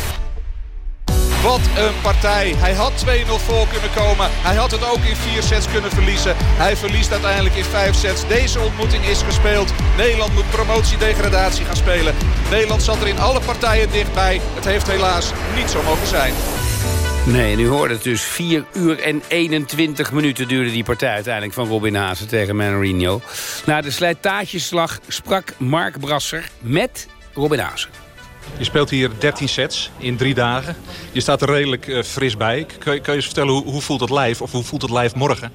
Wat een partij. Hij had 2-0 voor kunnen komen. Hij had het ook in 4 sets kunnen verliezen. Hij verliest uiteindelijk in 5 sets. Deze ontmoeting is gespeeld. Nederland moet promotie-degradatie gaan spelen. Nederland zat er in alle partijen dichtbij. Het heeft helaas niet zo mogen zijn. Nee, nu hoorde het dus 4 uur en 21 minuten duurde die partij uiteindelijk van Robin Haase tegen Manarino. Na de slijtageslag sprak Mark Brasser met Robin Haase. Je speelt hier 13 sets in drie dagen. Je staat er redelijk uh, fris bij. Kun je, kun je eens vertellen hoe, hoe voelt het lijf of hoe voelt het lijf morgen?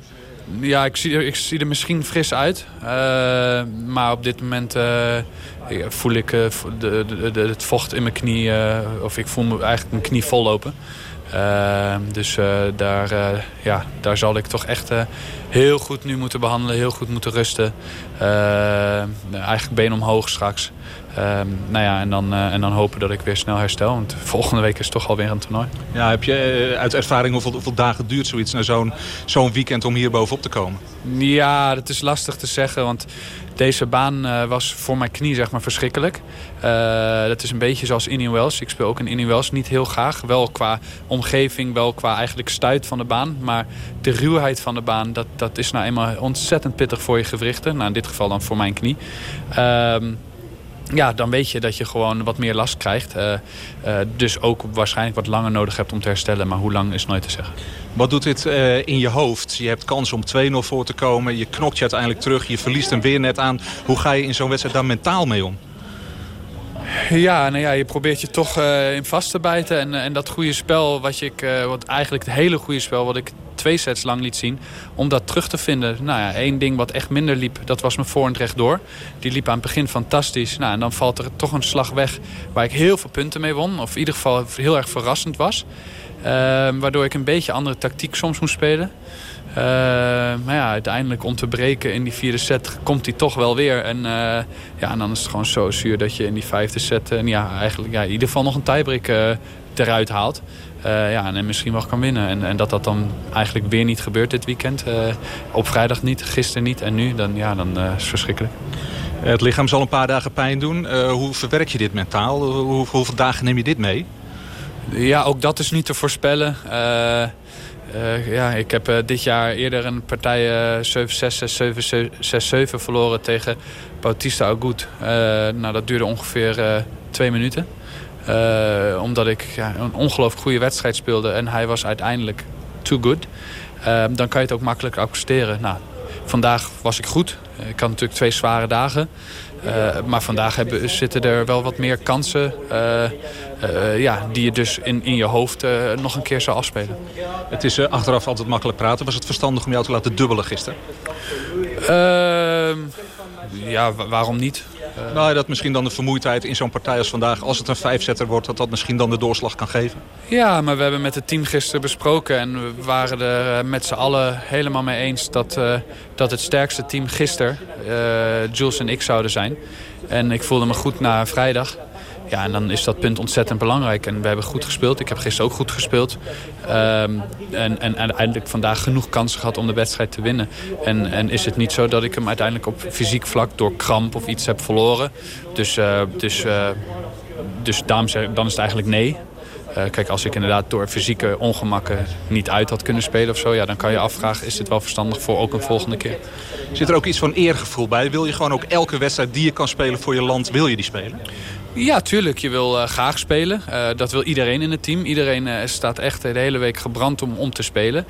Ja, ik zie, ik zie er misschien fris uit. Uh, maar op dit moment uh, voel ik de, de, het vocht in mijn knie. of ik voel me eigenlijk mijn knie vol lopen. Ehm, dus uh, daar, uh, ja, daar zal ik toch echt uh, heel goed nu moeten behandelen. Heel goed moeten rusten. Eigenlijk been omhoog straks. Ehm, nou ja, en, dan, en dan hopen dat ik weer snel herstel. Want volgende week is het toch alweer een toernooi. Ja, heb je uit ervaring hoeveel, hoeveel dagen duurt zoiets... na zo'n zo'n weekend om hier bovenop te komen? Ja, dat is lastig te zeggen. Want deze baan uh, was voor mijn knie zeg maar verschrikkelijk. Uh, dat is een beetje zoals Indian Wells. Ik speel ook in Indian Wells niet heel graag. Wel qua omgeving, wel qua eigenlijk stuit van de baan. Maar de ruwheid van de baan, dat, dat is nou eenmaal ontzettend pittig voor je gewrichten. Nou, in dit geval dan voor mijn knie. Uh, ja, dan weet je dat je gewoon wat meer last krijgt. Uh, uh, dus ook waarschijnlijk wat langer nodig hebt om te herstellen. Maar hoe lang is nooit te zeggen. Wat doet dit uh, in je hoofd? Je hebt kans om 2-0 voor te komen. Je knokt je uiteindelijk terug. Je verliest hem weer net aan. Hoe ga je in zo'n wedstrijd daar mentaal mee om? Ja, nou ja, je probeert je toch in vast te bijten. En, en dat goede spel, wat, ik, wat eigenlijk het hele goede spel... wat ik twee sets lang liet zien, om dat terug te vinden. Nou ja, één ding wat echt minder liep, dat was mijn voorhand rechtdoor. Die liep aan het begin fantastisch. Nou, en dan valt er toch een slag weg waar ik heel veel punten mee won. Of in ieder geval heel erg verrassend was. Uh, waardoor ik een beetje andere tactiek soms moest spelen. Uh, maar ja, uiteindelijk om te breken in die vierde set komt hij toch wel weer. En, uh, ja, en dan is het gewoon zo zuur dat je in die vijfde set... en ja, eigenlijk ja, in ieder geval nog een tiebreak eruit haalt. Uh, ja, en misschien wel kan winnen. En, en dat dat dan eigenlijk weer niet gebeurt dit weekend. Uh, op vrijdag niet, gisteren niet en nu, dan, ja, dan uh, is het verschrikkelijk. Het lichaam zal een paar dagen pijn doen. hoe verwerk je dit mentaal? Hoe, hoeveel dagen neem je dit mee? Ja, ook dat is niet te voorspellen. ja, ik heb dit jaar eerder een partij 7-6, 6-7 verloren tegen Bautista Agut. nou, dat duurde ongeveer twee minuten. Uh, omdat ik ja, een ongelooflijk goede wedstrijd speelde en hij was uiteindelijk too good. Uh, dan kan je het ook makkelijk accepteren. Nou, vandaag was ik goed. Ik had natuurlijk twee zware dagen. Uh, maar vandaag hebben, zitten er wel wat meer kansen ja, die je dus in, in je hoofd nog een keer zou afspelen. Het is achteraf altijd makkelijk praten. Was het verstandig om jou te laten dubbelen gisteren? Ehm, ja, waarom niet? Uh, nou, dat misschien dan de vermoeidheid in zo'n partij als vandaag... als het een vijfzetter wordt, dat dat misschien dan de doorslag kan geven? Ja, maar we hebben met het team gisteren besproken... en we waren er met z'n allen helemaal mee eens... dat, uh, dat het sterkste team gisteren Jules en ik zouden zijn. En ik voelde me goed na vrijdag. Ja, en dan is dat punt ontzettend belangrijk. En we hebben goed gespeeld. Ik heb gisteren ook goed gespeeld. Um, en, en uiteindelijk vandaag genoeg kansen gehad om de wedstrijd te winnen. En, en is het niet zo dat ik hem uiteindelijk op fysiek vlak door kramp of iets heb verloren. Dus, uh, dus, uh, dus daarom zeg, dan is het eigenlijk nee. Uh, kijk, als ik inderdaad door fysieke ongemakken niet uit had kunnen spelen of zo... Ja, dan kan je afvragen, is dit wel verstandig voor ook een volgende keer? Zit er ook iets van eergevoel bij? Wil je gewoon ook elke wedstrijd die je kan spelen voor je land, wil je die spelen? Ja, tuurlijk. Je wil uh, graag spelen. Uh, dat wil iedereen in het team. Iedereen uh, staat echt de hele week gebrand om, om te spelen.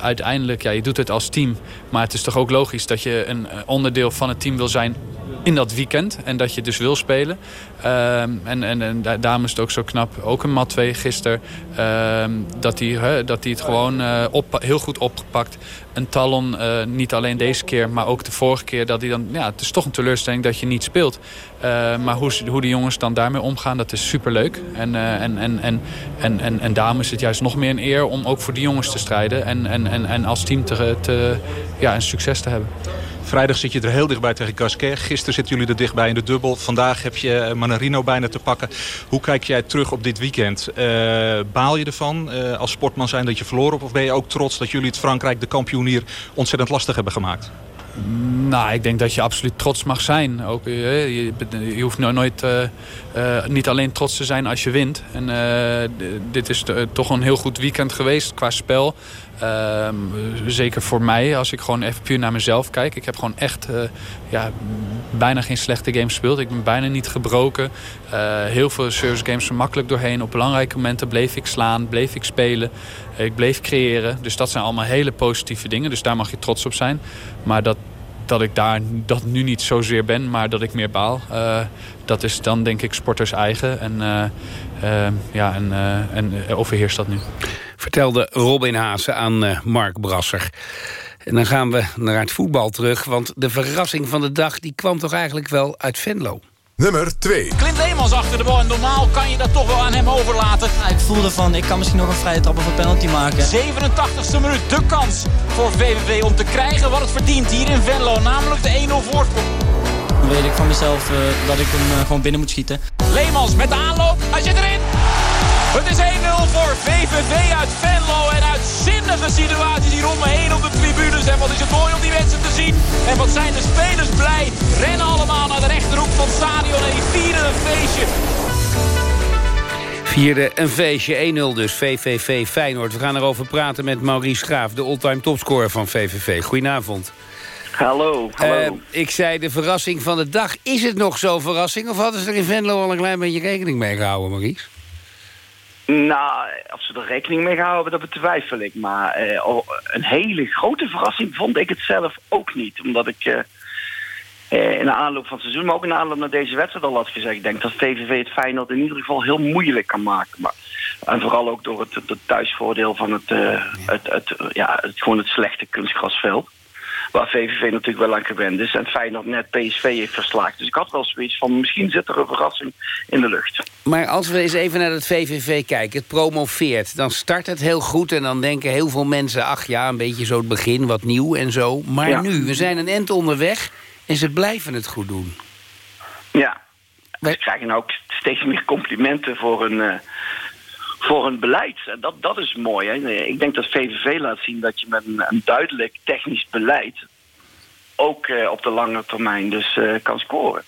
uiteindelijk, ja, je doet het als team. Maar het is toch ook logisch dat je een onderdeel van het team wil zijn in dat weekend. En dat je dus wil spelen. Um, en, en, en daarom is het ook zo knap. Ook een mat 2 gisteren. Um, dat hij dat het gewoon heel goed opgepakt. Een talon, uh, niet alleen deze keer, maar ook de vorige keer. Dat hij dan, ja, het is toch een teleurstelling dat je niet speelt. Uh, maar hoe, hoe de jongens dan daarmee omgaan, dat is superleuk. En, en, en, en, en, en, en daarom is het juist nog meer een eer om ook voor die jongens te strijden. En, en, en, en als team te, te, ja, een succes te hebben. Vrijdag zit je er heel dichtbij tegen Gasquet. Gisteren zitten jullie er dichtbij in de dubbel. Vandaag heb je Manarino bijna te pakken. Hoe kijk jij terug op dit weekend? Uh, baal je ervan uh, als sportman zijn dat je verloren hebt? Of ben je ook trots dat jullie het Frankrijk, de kampioen hier, ontzettend lastig hebben gemaakt? Nou, ik denk dat je absoluut trots mag zijn. Ook, je, je, hoeft nooit niet alleen trots te zijn als je wint. En dit is toch een heel goed weekend geweest qua spel. Uh, zeker voor mij, als ik gewoon even puur naar mezelf kijk. Ik heb gewoon echt ja, bijna geen slechte games gespeeld. Ik ben bijna niet gebroken. Eh, heel veel service games er makkelijk doorheen. Op belangrijke momenten bleef ik slaan, bleef ik spelen. Eh, ik bleef creëren. Dus dat zijn allemaal hele positieve dingen. Dus daar mag je trots op zijn. Maar dat, dat ik daar dat nu niet zozeer ben, maar dat ik meer baal. eh, dat is dan denk ik sporters eigen. En, eh, eh, ja, en, eh, en overheerst dat nu. Vertelde Robin Haase aan eh, Mark Brasser. En dan gaan we naar het voetbal terug. Want de verrassing van de dag die kwam toch eigenlijk wel uit Venlo. Nummer 2. Clint Leemans achter de bal. En normaal kan je dat toch wel aan hem overlaten. ik voelde van, ik kan misschien nog een vrije trap of een penalty maken. 87ste minuut, de kans voor VVV om te krijgen wat het verdient hier in Venlo. Namelijk de 1-0 voorsprong. Dan weet ik van mezelf eh, dat ik hem eh, gewoon binnen moet schieten. Leemans met de aanloop. Hij zit erin. Het is 1-0 voor VVV uit Venlo. En uitzinnige situaties hier om me heen op de tribunes. En wat is het mooi om die mensen te zien. En wat zijn de spelers blij. Rennen allemaal naar de rechterhoek van het stadion. En die vieren een feestje. Vierde een feestje, 1-0 dus, VVV Feyenoord. We gaan erover praten met Maurice Graaf, de all-time topscorer van VVV. Goedenavond. Hallo, hallo. Eh, ik zei de verrassing van de dag. Is het nog zo'n verrassing? Of hadden ze er in Venlo al een klein beetje rekening mee gehouden, Maurice? Nou, of ze er rekening mee gehouden, dat betwijfel ik. Maar eh, oh, een hele grote verrassing vond ik het zelf ook niet. Omdat ik eh, eh, in de aanloop van het seizoen, maar ook in de aanloop naar deze wedstrijd al had gezegd... ik denk dat VVV het Feyenoord in ieder geval heel moeilijk kan maken. Maar, en vooral ook door het, het thuisvoordeel van het, het, het, ja, het, gewoon het slechte kunstgrasveld. Waar VVV natuurlijk wel aan gewend is. En Feyenoord net PSV heeft verslagen. Dus ik had wel zoiets van, misschien zit er een verrassing in de lucht. Maar als we eens even naar het VVV kijken, het promoveert... dan start het heel goed en dan denken heel veel mensen... ach ja, een beetje zo het begin, wat nieuw en zo. Maar Ja. nu, we zijn een end onderweg en ze blijven het goed doen. Ja, ze krijgen ook steeds meer complimenten voor hun, eh, voor hun beleid. En dat, dat is mooi. Hè? Ik denk dat VVV laat zien dat je met een, een duidelijk technisch beleid... ook eh, op de lange termijn dus eh, kan scoren.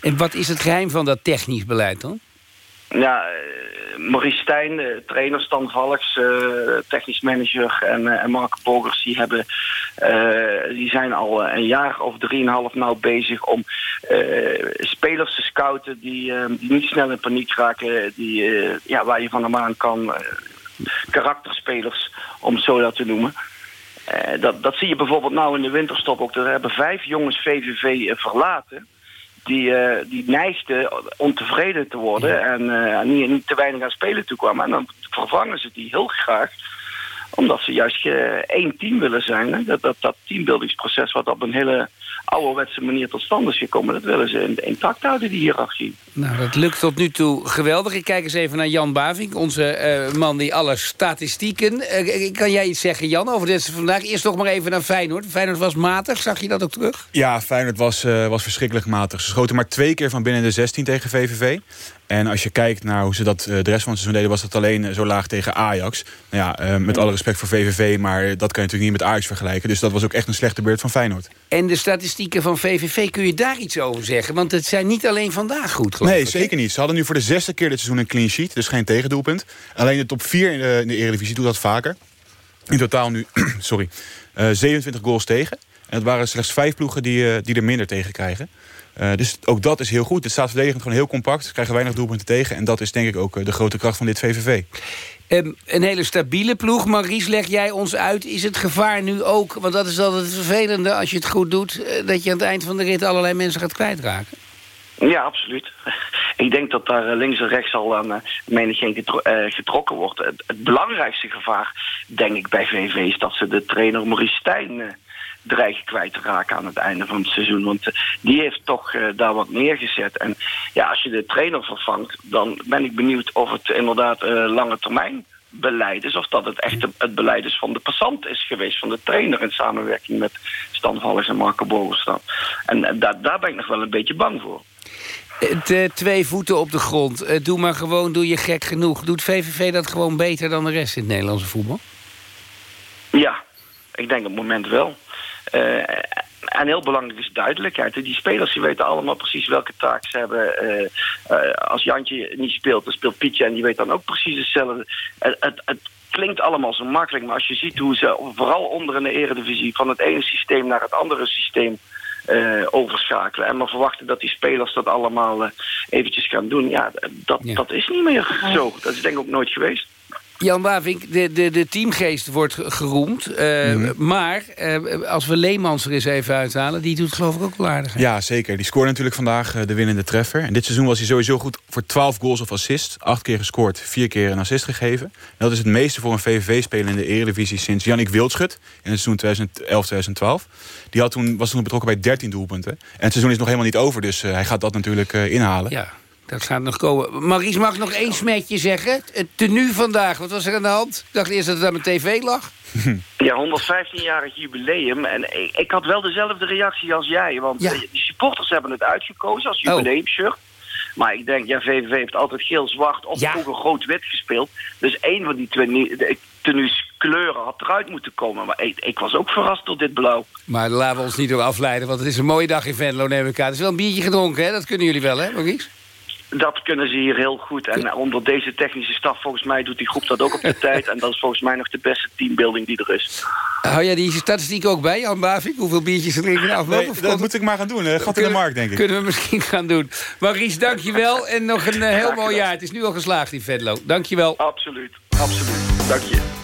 En wat is het geheim van dat technisch beleid dan? Ja, eh, Maurice Stijn, eh, trainer Stan Valks, eh, technisch manager en, eh, en Mark Bogers, die, hebben, die zijn al een jaar of drieënhalf nou bezig om spelers te scouten die, die niet snel in paniek raken, die, ja, waar je van hem aan kan. karakterspelers, om zo dat te noemen. Dat, dat zie je bijvoorbeeld nou in de winterstop ook. Er hebben vijf jongens VVV verlaten die, eh, die neigden ontevreden te worden en eh, niet, niet te weinig aan spelen toekwamen. En dan vervangen ze die heel graag, omdat ze juist één team willen zijn. Hè? Dat, dat, dat teambuildingsproces wat op een hele ouderwetse manier tot stand is gekomen, dat willen ze in- intact houden, die hiërarchie. Nou, dat lukt tot nu toe geweldig. Ik kijk eens even naar Jan Bavink, onze eh, man die alle statistieken... Eh, kan jij iets zeggen, Jan, over dit vandaag? Eerst nog maar even naar Feyenoord. Feyenoord was matig, zag je dat ook terug? Ja, Feyenoord was, eh, was verschrikkelijk matig. Ze schoten maar twee keer van binnen de 16 tegen VVV. En als je kijkt naar hoe ze dat eh, de rest van het seizoen deden... was dat alleen eh, zo laag tegen Ajax. Nou ja, eh, met alle respect voor VVV... maar dat kan je natuurlijk niet met Ajax vergelijken. Dus dat was ook echt een slechte beurt van Feyenoord. En de statistieken van VVV, kun je daar iets over zeggen? Want het zijn niet alleen vandaag goed, geloof Nee, ik. zeker niet. Ze hadden nu voor de zesde keer dit seizoen een clean sheet. Dus geen tegendoelpunt. Alleen de top 4 in de, in de Eredivisie doet dat vaker. In totaal nu, sorry, eh 27 goals tegen. En het waren slechts vijf ploegen die, eh, die er minder tegen krijgen. Eh, dus ook dat is heel goed. Het staat verdedigend gewoon heel compact. Ze krijgen weinig doelpunten tegen. En dat is denk ik ook eh, de grote kracht van dit VVV. Ehm, een hele stabiele ploeg. Maurice, leg jij ons uit, is het gevaar nu ook... want dat is altijd het vervelende als je het goed doet... dat je aan het eind van de rit allerlei mensen gaat kwijtraken? Ja, absoluut. Ik denk dat daar links en rechts al aan menigeen getro eh, getrokken wordt. Het, het belangrijkste gevaar, denk ik, bij VV is dat ze de trainer Maurice Stijn dreigen kwijt te raken aan het einde van het seizoen. Want eh, die heeft toch eh, daar wat neergezet. En ja, als je de trainer vervangt, dan ben ik benieuwd of het inderdaad eh, lange termijn beleid is. Of dat het echt het beleid is van de passant is geweest, van de trainer in samenwerking met Stan Valles en Marco Bogelstad. En daar, daar ben ik nog wel een beetje bang voor. Het, eh, twee voeten op de grond. Doe maar gewoon, doe je gek genoeg. Doet VVV dat gewoon beter dan de rest in het Nederlandse voetbal? Ja, ik denk op het moment wel. Eh, en heel belangrijk is duidelijkheid. Die spelers die weten allemaal precies welke taak ze hebben. Eh, eh, als Jantje niet speelt, dan speelt Pietje en die weet dan ook precies hetzelfde. Het, het, het klinkt allemaal zo makkelijk, maar als je ziet hoe ze vooral onder in de eredivisie van het ene systeem naar het andere systeem eh, overschakelen. En maar verwachten dat die spelers dat allemaal eh, eventjes gaan doen. Ja, dat, dat is niet meer zo. Dat is denk ik ook nooit geweest. Jan Wavink, de, de, de teamgeest wordt geroemd. eh, Mhm. Maar eh, als we Leemans er eens even uithalen... die doet geloof ik ook wel aardig. hè? Ja, zeker. Die scoorde natuurlijk vandaag eh, de winnende treffer. En dit seizoen was hij sowieso goed voor 12 goals of assists. Acht keer gescoord, vier keer een assist gegeven. En dat is het meeste voor een VVV-speler in de Eredivisie... sinds Yannick Wildschut in het seizoen 2011-2012. Die had toen, was toen betrokken bij 13 doelpunten. En het seizoen is nog helemaal niet over, dus hij gaat dat natuurlijk inhalen. Ja, dat gaat nog komen. Maries, mag ik nog één smetje zeggen? Het tenue vandaag, wat was er aan de hand? Ik dacht eerst dat het aan mijn tv lag. Ja, 115-jarig jubileum. En ik, ik had wel dezelfde reactie als jij. Want Ja. eh, de supporters hebben het uitgekozen als Oh. jubileumshirt. Maar ik denk, ja, VVV heeft altijd geel-zwart of vroeger rood-wit gespeeld. Dus één van die twee tenues kleuren had eruit moeten komen. Maar ik, ik was ook verrast door dit blauw. Maar laten we ons niet door afleiden, want het is een mooie dag in Venlo, neem ik aan. Het is wel een biertje gedronken, hè? Dat kunnen jullie wel, hè, Maurice? Dat kunnen ze hier heel goed. En onder deze technische staf, volgens mij, doet die groep dat ook op de tijd. En dat is volgens mij nog de beste teambuilding die er is. Hou jij die statistiek ook bij, Jan Bavik? Hoeveel biertjes er drinken na afloop? Nee, dat komt- moet ik maar gaan doen. eh, gat in de markt, denk ik. Kunnen we misschien gaan doen. Maurice, dankjewel. En nog een eh, heel mooi jaar. Het is nu al geslaagd in Venlo. Dankjewel. Absoluut, absoluut. Dank je.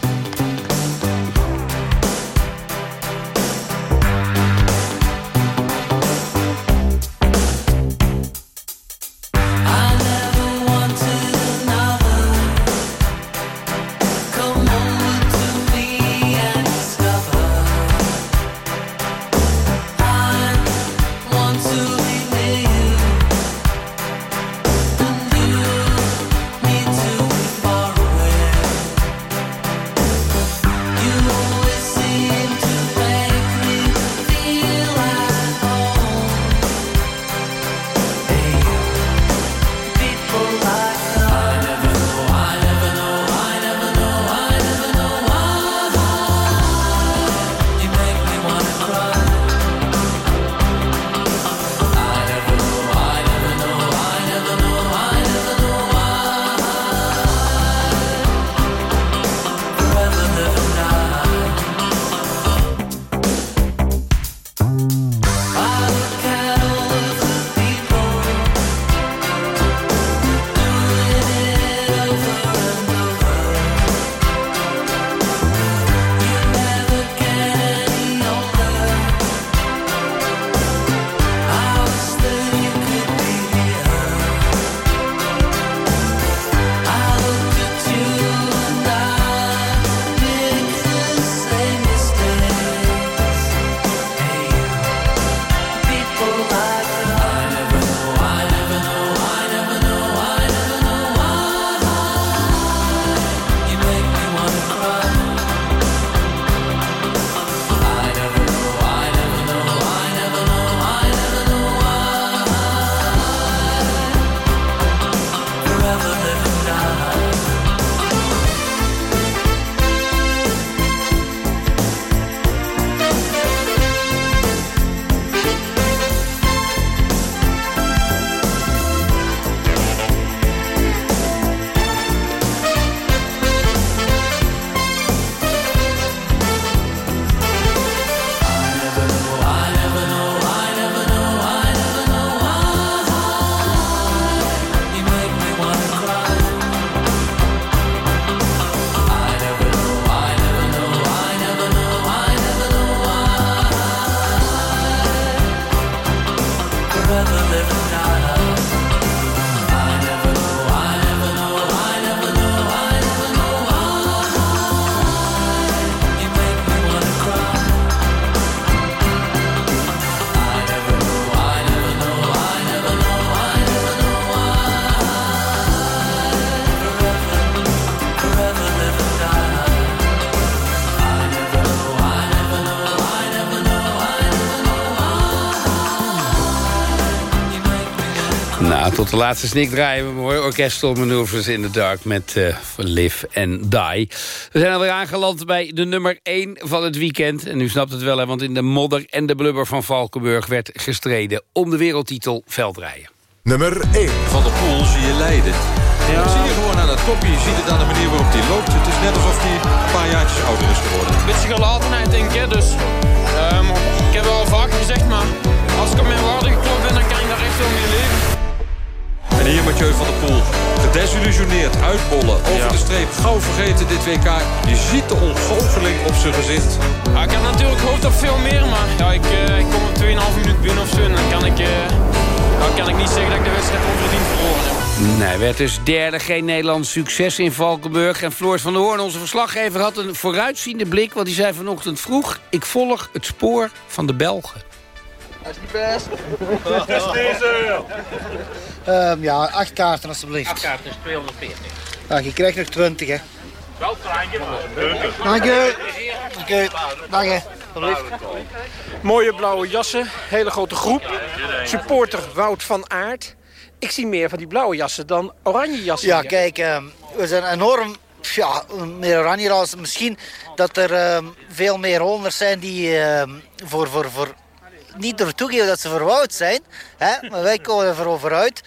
Nou, tot de laatste snik draaien we mooi Orchestral Maneuvers in the Dark met eh, Live and Die. We zijn alweer aangeland bij de nummer 1 van het weekend. En u snapt het wel, hè, want in de modder en de blubber van Valkenburg... werd gestreden om de wereldtitel veldrijden. Nummer 1. Van de Poel zie je leiden. Ja. zie je gewoon aan het kopje. Je ziet het aan de manier waarop hij loopt. Het is net alsof hij een paar jaartjes ouder is geworden. Beetje gelatenheid denk ik, hè, dus... ehm, ik heb wel vaak gezegd, maar als ik op mijn waarde geklopt ben, dan kan ik daar echt wel mee leven. En hier Mathieu van der Poel. Gedesillusioneerd, uitbollen, over de streep. Gauw vergeten dit WK. Je ziet de ontgoocheling op zijn gezicht. Ja, ik had natuurlijk gehoopt op veel meer, maar ja, ik, eh, ik kom op 2,5 minuten binnen of zo. En dan kan ik, eh, ja, kan ik niet zeggen dat ik de wedstrijd onverdiend verloren heb. Nee, werd dus derde. Geen Nederlands succes in Valkenburg. En Floors van der Hoorn, onze verslaggever, had een vooruitziende blik. Want hij zei vanochtend vroeg... ik volg het spoor van de Belgen. Dat is niet best. Dat is deze. Um, ja, acht kaarten alsjeblieft. Acht kaarten is 240. Ja, je krijgt nog 20, hè. Wel kleintje, maar Dank je. Oké, dag hè. Mooie blauwe jassen, hele grote groep. Supporter Wout van Aert. Ik zie meer van die blauwe jassen dan oranje jassen. Ja, hier. kijk, ehm, we zijn enorm ja, meer oranje als misschien dat er ehm, veel meer Hollanders zijn die ehm, voor, voor, voor niet door toegeven dat ze voor Wout zijn. Hè? Maar wij komen er voor vooruit.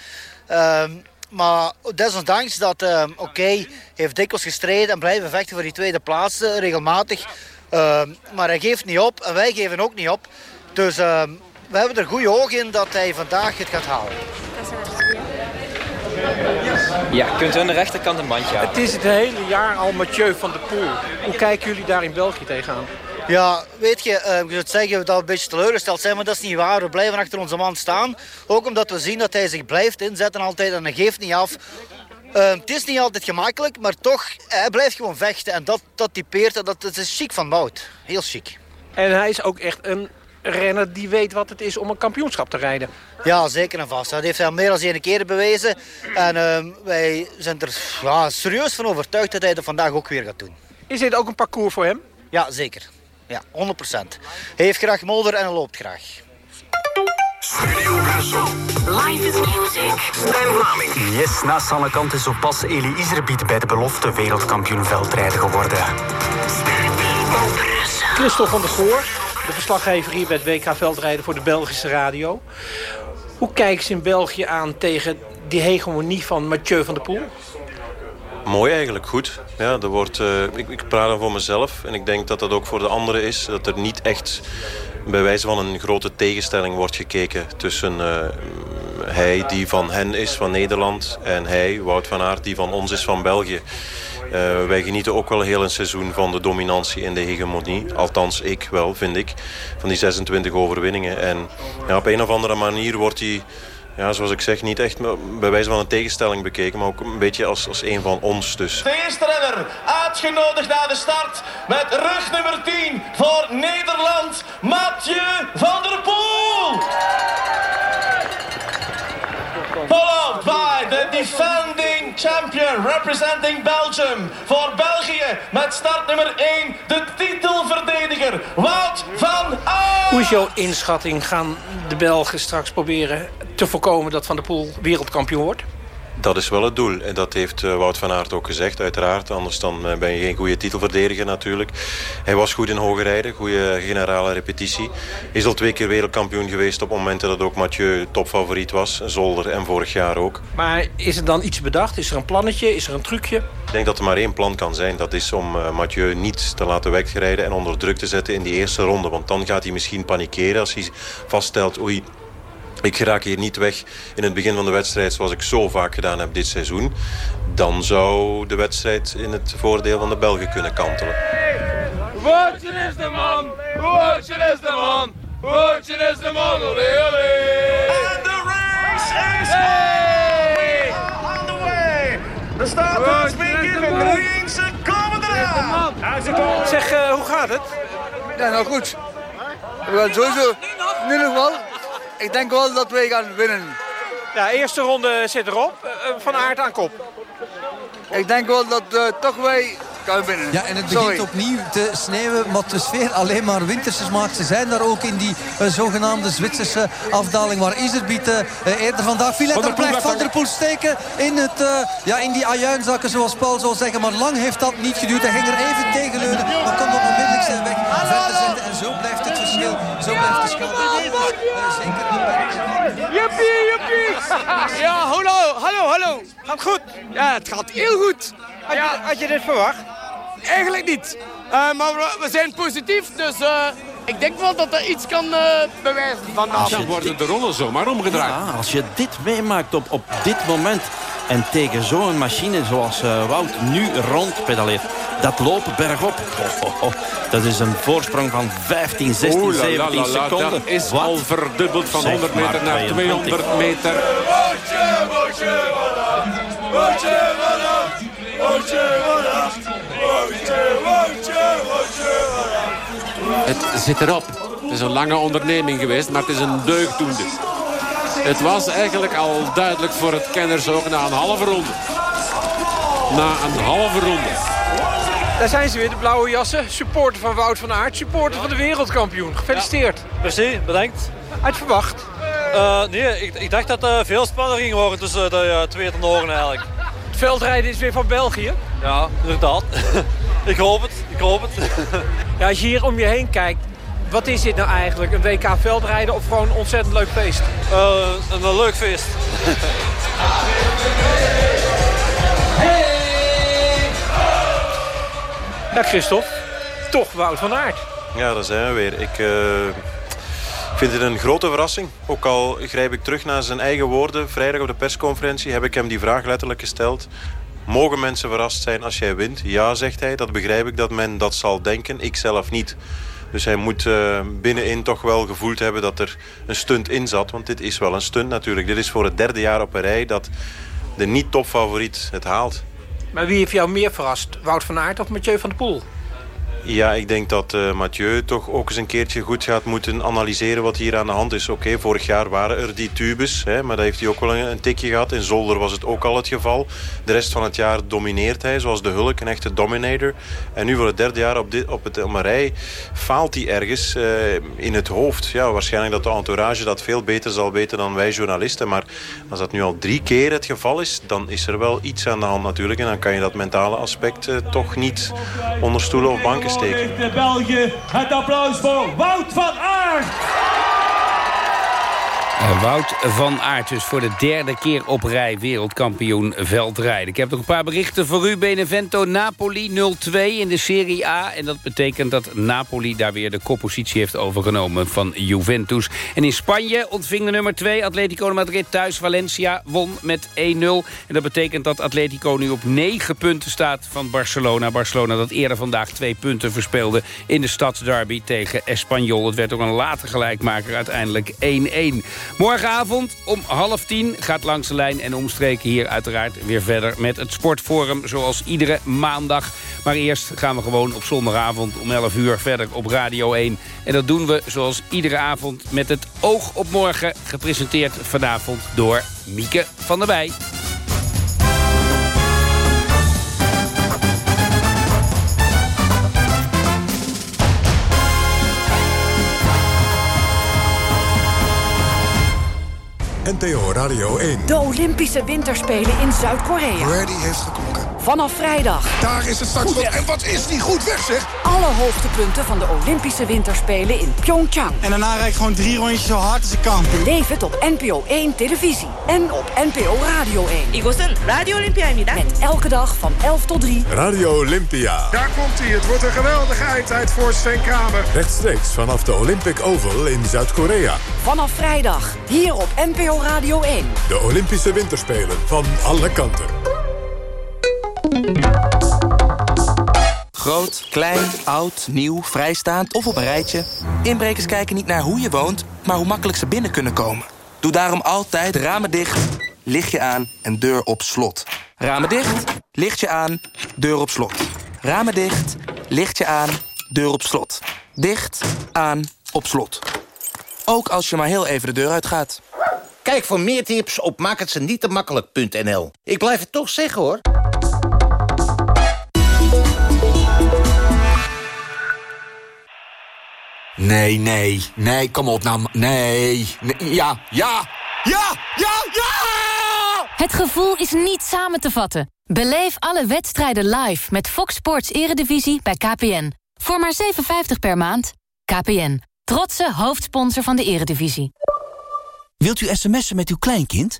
Ehm, maar desondanks dat, ehm, oké, heeft dikwijls gestreden en blijven vechten voor die tweede plaats eh, regelmatig. Ehm, maar hij geeft niet op en wij geven ook niet op. Dus ehm, we hebben er goede ogen in dat hij vandaag het gaat halen. Ja, kunt u aan de rechterkant een bandje houden. Het is het hele jaar al Mathieu van der Poel. Hoe kijken jullie daar in België tegenaan? Ja, weet je, eh, je kunt zeggen dat we een beetje teleurgesteld zijn, maar dat is niet waar. We blijven achter onze man staan. Ook omdat we zien dat hij zich blijft inzetten altijd en hij geeft niet af. Eh, het is niet altijd gemakkelijk, maar toch, hij blijft gewoon vechten. En dat, dat typeert, dat, dat is chic van Wout. Heel chic. En hij is ook echt een renner die weet wat het is om een kampioenschap te rijden. Ja, zeker en vast. Dat heeft hij al meer dan één keer bewezen. En ehm, wij zijn er ja, serieus van overtuigd dat hij dat vandaag ook weer gaat doen. Is dit ook een parcours voor hem? Ja, zeker. Ja, 100 Hij heeft graag molder en hij loopt graag. Studio Brussel. Live is music. Stijn Vlaming. Yes, na Sanne Kant is zo pas Elie Iserbiet bij de belofte wereldkampioen veldrijden geworden. Christel van der Goor, de verslaggever hier bij het WK Veldrijden voor de Belgische radio. Hoe kijken ze in België aan tegen die hegemonie van Mathieu van der Poel? Mooi eigenlijk, goed. Ja, er wordt, eh, ik, ik praat dan voor mezelf en ik denk dat dat ook voor de anderen is. Dat er niet echt bij wijze van een grote tegenstelling wordt gekeken tussen eh, hij die van hen is, van Nederland, en hij, Wout van Aert, die van ons is, van België. Eh, wij genieten ook wel heel een seizoen van de dominantie en de hegemonie. Althans, ik wel, vind ik. Van die 26 overwinningen. En ja, op een of andere manier wordt die ja, zoals ik zeg, niet echt bij wijze van een tegenstelling bekeken, maar ook een beetje als, als een van ons. Dus. De eerste renner uitgenodigd naar de start met rug nummer 10 voor Nederland, Mathieu van der Poel. Followed by the defending champion representing Belgium. Voor België met start nummer 1 de titelverdediger Wout van Aert. Hoe is jouw inschatting? Gaan de Belgen straks proberen te voorkomen dat Van der Poel wereldkampioen wordt? Dat is wel het doel. En dat heeft uh, Wout van Aert ook gezegd, uiteraard. Anders dan uh, ben je geen goede titelverdediger natuurlijk. Hij was goed in hoge rijden, goede generale repetitie. Is al twee keer wereldkampioen geweest op momenten dat ook Mathieu topfavoriet was. Zolder en vorig jaar ook. Maar is er dan iets bedacht? Is er een plannetje? Is er een trucje? Ik denk dat er maar één plan kan zijn. Dat is om uh, Mathieu niet te laten wegrijden en onder druk te zetten in die eerste ronde. Want dan gaat hij misschien panikeren als hij vaststelt... oei, ik raak hier niet weg in het begin van de wedstrijd zoals ik zo vaak gedaan heb dit seizoen. Dan zou de wedstrijd in het voordeel van de Belgen kunnen kantelen. Woutje is de man! Woutje is de man! Woutje is de man! Olé, olé! And the race is hey! on the way! De been given. Green, ze komen eraan! Zeg, uh, hoe gaat het? Ja, nou goed. We gaan sowieso in ieder geval ik denk wel dat wij gaan winnen. Ja, eerste ronde zit erop. Van Aert aan kop. Ik denk wel dat uh, toch wij gaan winnen. Ja, en het begint Sorry. opnieuw te sneeuwen, maar de sfeer alleen maar winterse maakt. Ze zijn daar ook in die uh, zogenaamde Zwitserse afdaling waar Iserbiet uh, eerder vandaag daar blijft Van der Poel steken in, het, ja, in die ajuinzakken, zoals Paul zou zeggen. Maar lang heeft dat niet geduurd. Hij ging er even tegen leunen, maar kon nog onmiddellijk zijn weg verder zetten. En zo blijft het zo blijft de schade. zeker Juppie, juppie! Ja, hallo, hallo, hallo. Gaat goed? Ja, het gaat heel goed. Had, je, had je dit verwacht? Eigenlijk niet. Uh, maar we, we, zijn positief, dus uh, ik denk wel dat er iets kan uh, bewijzen vanavond. Dan worden de rollen zomaar omgedraaid. Ja, als je dit meemaakt op, op dit moment... en tegen zo'n machine zoals uh, Wout nu rond pedaleert... dat lopen bergop, oh, oh, oh. dat is een voorsprong van 15, 16, Oeh, 17 la, la, la, seconden. Dat is Wat? al verdubbeld van 100 meter naar 200 meter. Het zit erop. Het is een lange onderneming geweest, maar het is een deugdoende. Het was eigenlijk al duidelijk voor het kennersoog na een halve ronde. Na een halve ronde. Daar zijn ze weer, de blauwe jassen. Supporter van Wout van Aert, supporter van de wereldkampioen. Gefeliciteerd. Ja. Merci, bedankt. Uit verwacht? Uh, nee, ik, ik, dacht dat het uh, veel spannender ging worden tussen de uh, twee tenoren eigenlijk. Het veldrijden is weer van België? Ja, inderdaad. ik hoop het, ik hoop het. ja, als je hier om je heen kijkt, wat is dit nou eigenlijk? Een WK veldrijden of gewoon een ontzettend leuk feest? een, een leuk feest. Ja, Christophe. Toch Wout van Aert. Ja, daar zijn we weer. Ik uh, vind het een grote verrassing. Ook al grijp ik terug naar zijn eigen woorden. Vrijdag op de persconferentie heb ik hem die vraag letterlijk gesteld. Mogen mensen verrast zijn als jij wint? Ja, zegt hij. Dat begrijp ik dat men dat zal denken. Ik zelf niet. Dus hij moet uh, binnenin toch wel gevoeld hebben dat er een stunt in zat. Want dit is wel een stunt natuurlijk. Dit is voor het derde jaar op een rij dat de niet-topfavoriet het haalt. Maar wie heeft jou meer verrast? Wout van Aert of Mathieu van der Poel? Ja, ik denk dat uh, Mathieu toch ook eens een keertje goed gaat moeten analyseren wat hier aan de hand is. Oké, vorig jaar waren er die tubes, hè, maar dat heeft hij ook wel een, tikje gehad. In Zolder was het ook al het geval. De rest van het jaar domineert hij, zoals de Hulk, een echte dominator. En nu voor het derde jaar op, dit, op, het, op een rij faalt hij ergens uh, in het hoofd. Ja, waarschijnlijk dat de entourage dat veel beter zal weten dan wij journalisten. Maar als dat nu al drie keer het geval is, dan is er wel iets aan de hand natuurlijk. En dan kan je dat mentale aspect uh, toch niet onder stoelen of banken steken. de België het applaus voor Wout van Aert. Wout van Aert dus voor de derde keer op rij wereldkampioen veldrijden. Ik heb nog een paar berichten voor u. Benevento Napoli 0-2 in de Serie A. En dat betekent dat Napoli daar weer de koppositie heeft overgenomen van Juventus. En in Spanje ontving de nummer 2 Atletico Madrid thuis. Valencia won met 1-0. En dat betekent dat Atletico nu op 9 punten staat van Barcelona. Barcelona dat eerder vandaag twee punten verspeelde in de stadsderby tegen Espanyol. Het werd ook een later gelijkmaker uiteindelijk 1-1. Morgenavond om half tien gaat langs de lijn en omstreken hier uiteraard weer verder met het Sportforum zoals iedere maandag. Maar eerst gaan we gewoon op zondagavond om 11 uur verder op Radio 1. En dat doen we zoals iedere avond met het oog op morgen gepresenteerd vanavond door Mieke van der Wij. NTO Radio 1. De Olympische Winterspelen in Zuid-Korea. Ready heeft geklonken Vanaf vrijdag. Daar is het straks. En wat is die goed weg, zeg. Alle hoogtepunten van de Olympische Winterspelen in Pyeongchang. En daarna rijd ik gewoon drie rondjes zo hard als ik kan. Beleef het op NPO 1 televisie. En op NPO Radio 1. 이곳은 Radio Olympia입니다. Met elke dag van 11 tot 3. Radio Olympia. Daar komt hij. Het wordt een geweldige eindtijd voor Sven Kramer. Rechtstreeks vanaf de Olympic Oval in Zuid-Korea. Vanaf vrijdag. Hier op NPO Radio 1. De Olympische Winterspelen van alle kanten. Groot, klein, oud, nieuw, vrijstaand of op een rijtje. Inbrekers kijken niet naar hoe je woont, maar hoe makkelijk ze binnen kunnen komen. Doe daarom altijd ramen dicht, lichtje aan en deur op slot. Ramen dicht, lichtje aan, deur op slot. Ramen dicht, lichtje aan, deur op slot. Dicht, aan, op slot. Ook als je maar heel even de deur uitgaat. Kijk voor meer tips op maakhetzenietemakkelijk.nl. Ik blijf het toch zeggen, hoor. Nee, nee, nee, kom op nou. Nee, nee, ja, ja, ja, ja, ja! Het gevoel is niet samen te vatten. Beleef alle wedstrijden live met Fox Sports Eredivisie bij KPN. Voor maar 7,50 per maand. KPN, trotse hoofdsponsor van de Eredivisie. Wilt u sms'en met uw kleinkind?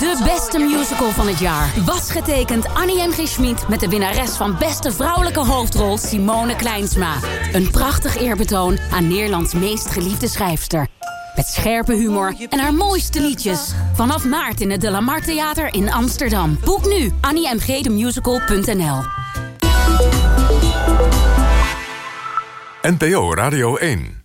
De beste musical van het jaar was getekend Annie M. G. Schmid... met de winnares van beste vrouwelijke hoofdrol Simone Kleinsma. Een prachtig eerbetoon aan Nederlands meest geliefde schrijfster. Met scherpe humor en haar mooiste liedjes. Vanaf maart in het De La Mar Theater in Amsterdam. Boek nu anniemgdemusical.nl NPO Radio 1